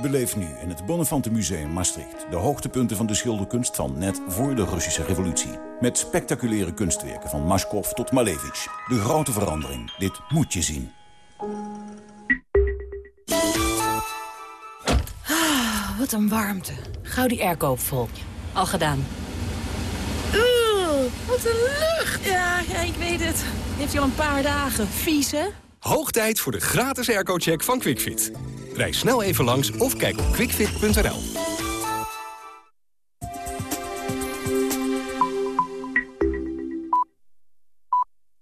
Beleef nu in het Bonnefante Museum Maastricht... de hoogtepunten van de schilderkunst van net voor de Russische revolutie. Met spectaculaire kunstwerken van Mashkov tot Malevich. De grote verandering. Dit moet je zien. Ah, wat een warmte. Gauw die airco op vol. Al gedaan. Oeh, wat een lucht. Ja, ja, ik weet het. Heeft hij al een paar dagen. Vies, hè? Hoog tijd voor de gratis airco-check van QuickFit. Rij snel even langs of kijk op quickfit.nl.